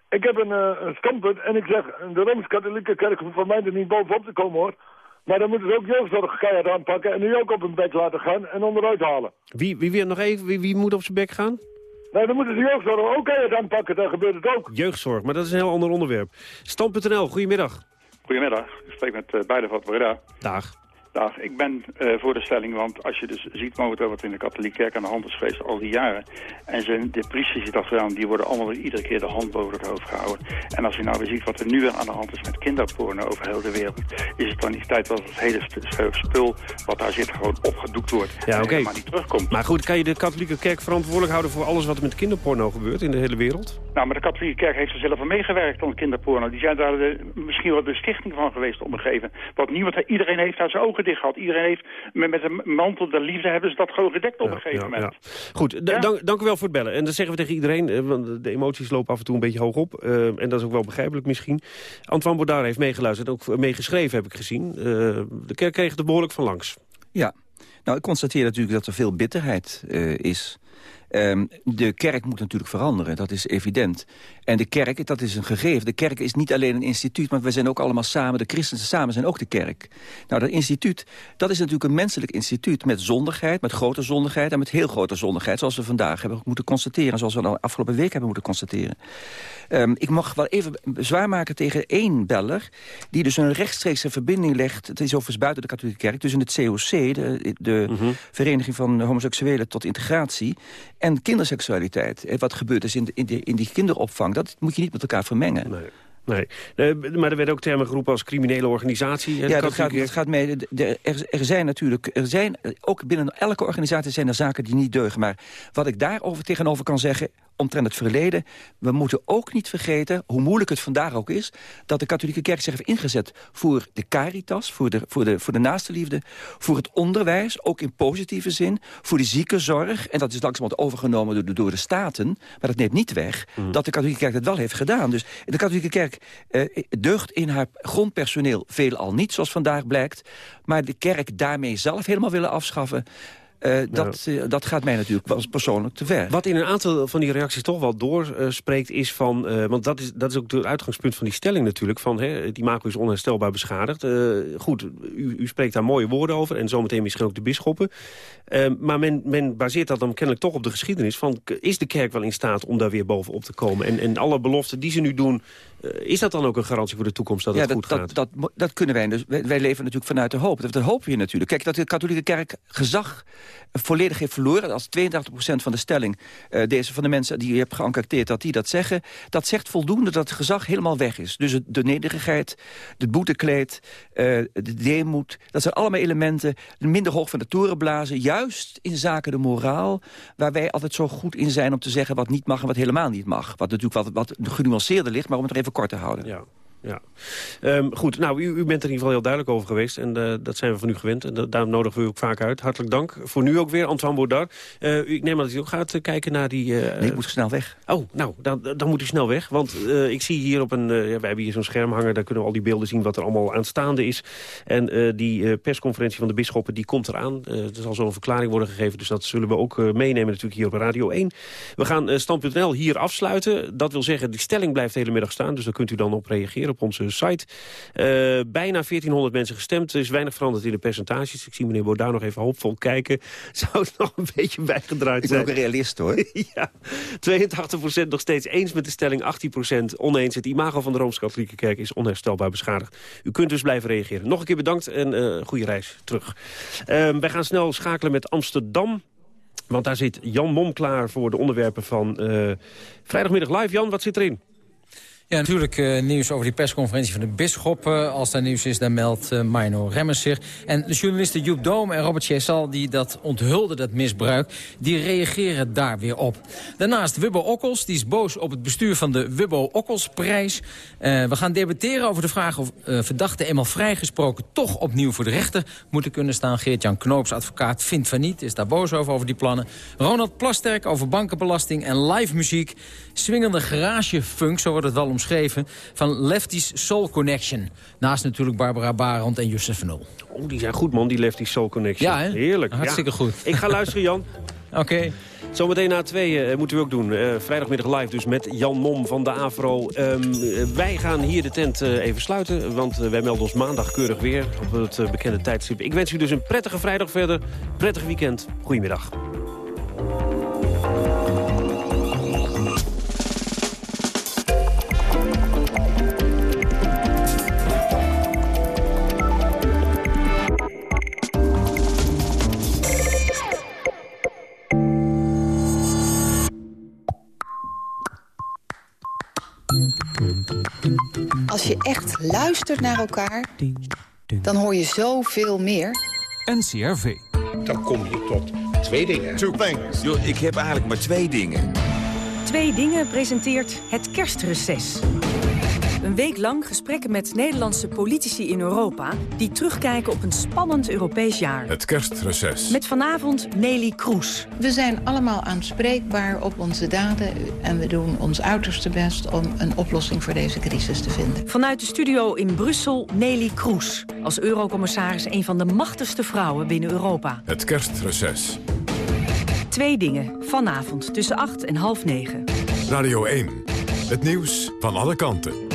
Ik heb een, uh, een standpunt en ik zeg, de Rooms-Katholieke Kerk hoeft van mij er niet bovenop te komen hoor. Maar dan moeten ze ook jeugdzorg keihard aanpakken en nu ook op hun bek laten gaan en onderuit halen. Wie, wie weer nog even, wie, wie moet op zijn bek gaan? Nee, dan moeten ze jeugdzorg ook keihard aanpakken, dan gebeurt het ook. Jeugdzorg, maar dat is een heel ander onderwerp. Stam.nl, goedemiddag. Goedemiddag, ik spreek met uh, beide van Breda. Dag. Ik ben uh, voor de stelling, want als je dus ziet momenteel wat in de katholieke kerk aan de hand is geweest al die jaren. En zijn, de priesters die dat gedaan, die worden allemaal iedere keer de hand boven het hoofd gehouden. En als je nou weer ziet wat er nu weer aan de hand is met kinderporno over heel de wereld, is het dan niet tijd dat het hele spul wat daar zit gewoon opgedoekt wordt. Ja, oké. Okay. Maar niet terugkomt. Maar goed, kan je de katholieke kerk verantwoordelijk houden voor alles wat er met kinderporno gebeurt in de hele wereld? Nou, maar de katholieke kerk heeft er zelf aan meegewerkt aan kinderporno. Die zijn daar de, misschien wel de stichting van geweest op een gegeven Wat niemand, iedereen heeft daar zijn ogen dicht gehad. Iedereen heeft met, met een mantel der liefde hebben ze dat gewoon gedekt op ja, een gegeven ja, moment. Ja. Goed, ja? dank, dank u wel voor het bellen. En dat zeggen we tegen iedereen, want de emoties lopen af en toe een beetje hoog op. Uh, en dat is ook wel begrijpelijk misschien. Antoine Baudard heeft meegeluisterd, ook meegeschreven heb ik gezien. Uh, de kerk kreeg er behoorlijk van langs. Ja, nou ik constateer natuurlijk dat er veel bitterheid uh, is. Ehm, de kerk moet natuurlijk veranderen, dat is evident. En de kerk, dat is een gegeven. De kerk is niet alleen een instituut, maar we zijn ook allemaal samen... de christenen samen zijn ook de kerk. Nou, dat instituut, dat is natuurlijk een menselijk instituut... met zondigheid, met grote zondigheid en met heel grote zondigheid... zoals we vandaag hebben moeten constateren... zoals we de afgelopen week hebben moeten constateren. Ehm, ik mag wel even bezwaar maken tegen één beller... die dus een rechtstreekse verbinding legt... het is overigens buiten de katholieke kerk... tussen het COC, de, de mhm. Vereniging van Homoseksuelen tot Integratie... en kinderseksualiteit. Eh, wat gebeurt dus in, de, in, in die kinderopvang, dat moet je niet met elkaar vermengen. Nee. Nee, maar er werden ook termen geroepen als criminele organisatie. Ja, dat gaat, dat gaat mee. Er, er, zijn natuurlijk, er zijn, ook binnen elke organisatie zijn er zaken die niet deugen. Maar wat ik daarover tegenover kan zeggen, omtrent het verleden. We moeten ook niet vergeten, hoe moeilijk het vandaag ook is... dat de katholieke kerk zich heeft ingezet voor de caritas, voor de, voor de, voor de naaste liefde... voor het onderwijs, ook in positieve zin, voor de ziekenzorg... en dat is langzamerhand overgenomen door, door de staten... maar dat neemt niet weg mm. dat de katholieke kerk dat wel heeft gedaan. Dus de katholieke kerk eh, deugt in haar grondpersoneel veelal niet, zoals vandaag blijkt... maar de kerk daarmee zelf helemaal willen afschaffen... Uh, dat, uh, dat gaat mij natuurlijk wel persoonlijk te ver. Wat in een aantal van die reacties toch wel doorspreekt is van... Uh, want dat is, dat is ook het uitgangspunt van die stelling natuurlijk... van hè, die Marco is onherstelbaar beschadigd. goed, u, u, spreekt daar mooie woorden over... en zometeen misschien ook de bisschoppen. maar men, men baseert dat dan kennelijk toch op de geschiedenis... van is de kerk wel in staat om daar weer bovenop te komen? En, en alle beloften die ze nu doen... is dat dan ook een garantie voor de toekomst dat het goed dat, gaat? Dat, dat, dat kunnen wij dus. Wij, wij, leven natuurlijk vanuit de hoop. Dat, dat hopen we natuurlijk. Kijk, dat de katholieke kerk gezag volledig heeft verloren. Als 82% van de stelling, uh, deze, van de mensen die je hebt geëncarteerd... dat die dat zeggen, dat zegt voldoende dat het gezag helemaal weg is. Dus de nederigheid, het boetekleed, uh, de deemoed... dat zijn allemaal elementen, minder hoog van de toren blazen... juist in zaken de moraal, waar wij altijd zo goed in zijn... om te zeggen wat niet mag en wat helemaal niet mag. Wat natuurlijk wat, wat genuanceerder ligt, maar om het even kort te houden. Ja ja. Um, goed, nou, u, u, bent er in ieder geval heel duidelijk over geweest. En uh, dat zijn we van u gewend. En dat, daarom nodigen we u ook vaak uit. Hartelijk dank. Voor nu ook weer, Antoine Baudard. Uh, ik neem aan dat u ook gaat uh, kijken naar die... nee, ik moet snel weg. Oh, nou, dan, dan moet u snel weg. Want ik zie hier op een... ja, wij hebben hier zo'n scherm hangen. Daar kunnen we al die beelden zien wat er allemaal aanstaande is. En die persconferentie van de bisschoppen, die komt eraan. er zal zo'n verklaring worden gegeven. Dus dat zullen we ook meenemen natuurlijk hier op Radio 1. We gaan Stand.nl hier afsluiten. Dat wil zeggen, die stelling blijft de hele middag staan. Dus daar kunt u dan op reageren op onze site. Uh, bijna 1400 mensen gestemd. Er is weinig veranderd in de percentages. Ik zie meneer Baudard nog even hoopvol kijken. Zou het nog een beetje bijgedraaid zijn? Ik ben ook een realist, hoor. ja, 82% nog steeds eens met de stelling, 18% oneens. Het imago van de Rooms-Katholieke Kerk is onherstelbaar beschadigd. U kunt dus blijven reageren. Nog een keer bedankt en uh, goede reis terug. Uh, wij gaan snel schakelen met Amsterdam. Want daar zit Jan Mom klaar voor de onderwerpen van uh, vrijdagmiddag live. Jan, wat zit erin? Ja, natuurlijk uh, nieuws over die persconferentie van de bisschop. Uh, als daar nieuws is, dan meldt uh, Remmers zich. En de journalisten Joep Doom en Robert Chessal, die dat onthulden, dat misbruik... die reageren daar weer op. Daarnaast Wubbo Okkels, die is boos op het bestuur van de Wubbo Okkelsprijs. we gaan debatteren over de vraag of verdachten eenmaal vrijgesproken... toch opnieuw voor de rechter moeten kunnen staan. Geert-Jan Knoops, advocaat, vindt van niet, is daar boos over, over die plannen. Ronald Plasterk over bankenbelasting en live muziek. Swingende garagefunk, zo wordt het wel omschreven... van Lefty's Soul Connection. Naast natuurlijk Barbara Barend en Justus van Oel. Oh, die zijn goed, man, die Lefty's Soul Connection. Ja, hè? Heerlijk. Hartstikke goed. Ik ga luisteren, Jan. Oké. Zometeen na tweeën uh, moeten we ook doen. Uh, vrijdagmiddag live dus met Jan Mom van de AVRO. Um, wij gaan hier de tent even sluiten, want wij melden ons maandag keurig weer op het bekende tijdstip. Ik wens u dus een prettige vrijdag verder, prettig weekend. Goedemiddag. Als je echt luistert naar elkaar, dan hoor je zoveel meer. NCRV. Dan kom je tot twee dingen. Two things. Yo, ik heb eigenlijk maar twee dingen. Twee dingen presenteert het kerstreces. Een week lang gesprekken met Nederlandse politici in Europa... die terugkijken op een spannend Europees jaar. Het kerstreces. Met vanavond Nelly Kroes. We zijn allemaal aanspreekbaar op onze daden... en we doen ons uiterste best om een oplossing voor deze crisis te vinden. Vanuit de studio in Brussel Nelly Kroes. Als eurocommissaris een van de machtigste vrouwen binnen Europa. Het kerstreces. Twee dingen, vanavond tussen 8 en half 9. Radio 1, het nieuws van alle kanten.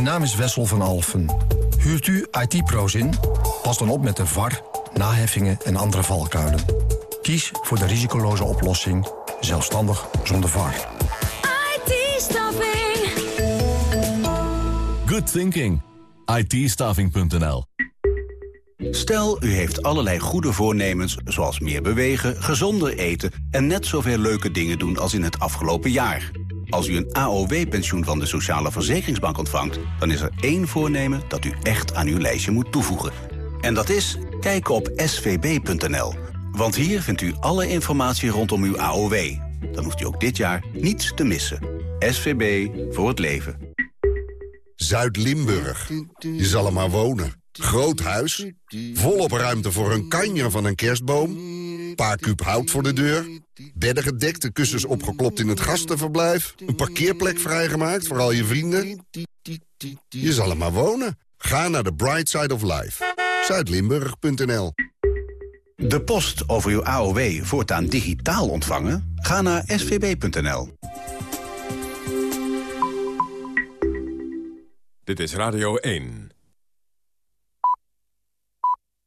Mijn naam is Wessel van Alfen. Huurt u IT-pro's in? Pas dan op met de VAR, naheffingen en andere valkuilen. Kies voor de risicoloze oplossing, zelfstandig zonder VAR. IT-staffing. Good thinking. it Stel, u heeft allerlei goede voornemens, zoals meer bewegen, gezonder eten... en net zoveel leuke dingen doen als in het afgelopen jaar. Als u een AOW-pensioen van de Sociale Verzekeringsbank ontvangt... dan is er één voornemen dat u echt aan uw lijstje moet toevoegen. En dat is kijken op svb.nl. Want hier vindt u alle informatie rondom uw AOW. Dan hoeft u ook dit jaar niets te missen. SVB voor het leven. Zuid-Limburg. Je zal er maar wonen. Groot huis, volop ruimte voor een kanjer van een kerstboom... paar kuub hout voor de deur, bedden gedekt, de kussens opgeklopt in het gastenverblijf... een parkeerplek vrijgemaakt voor al je vrienden. Je zal er maar wonen. Ga naar de Bright Side of Life. Zuidlimburg.nl De post over uw AOW voortaan digitaal ontvangen? Ga naar svb.nl. Dit is Radio 1.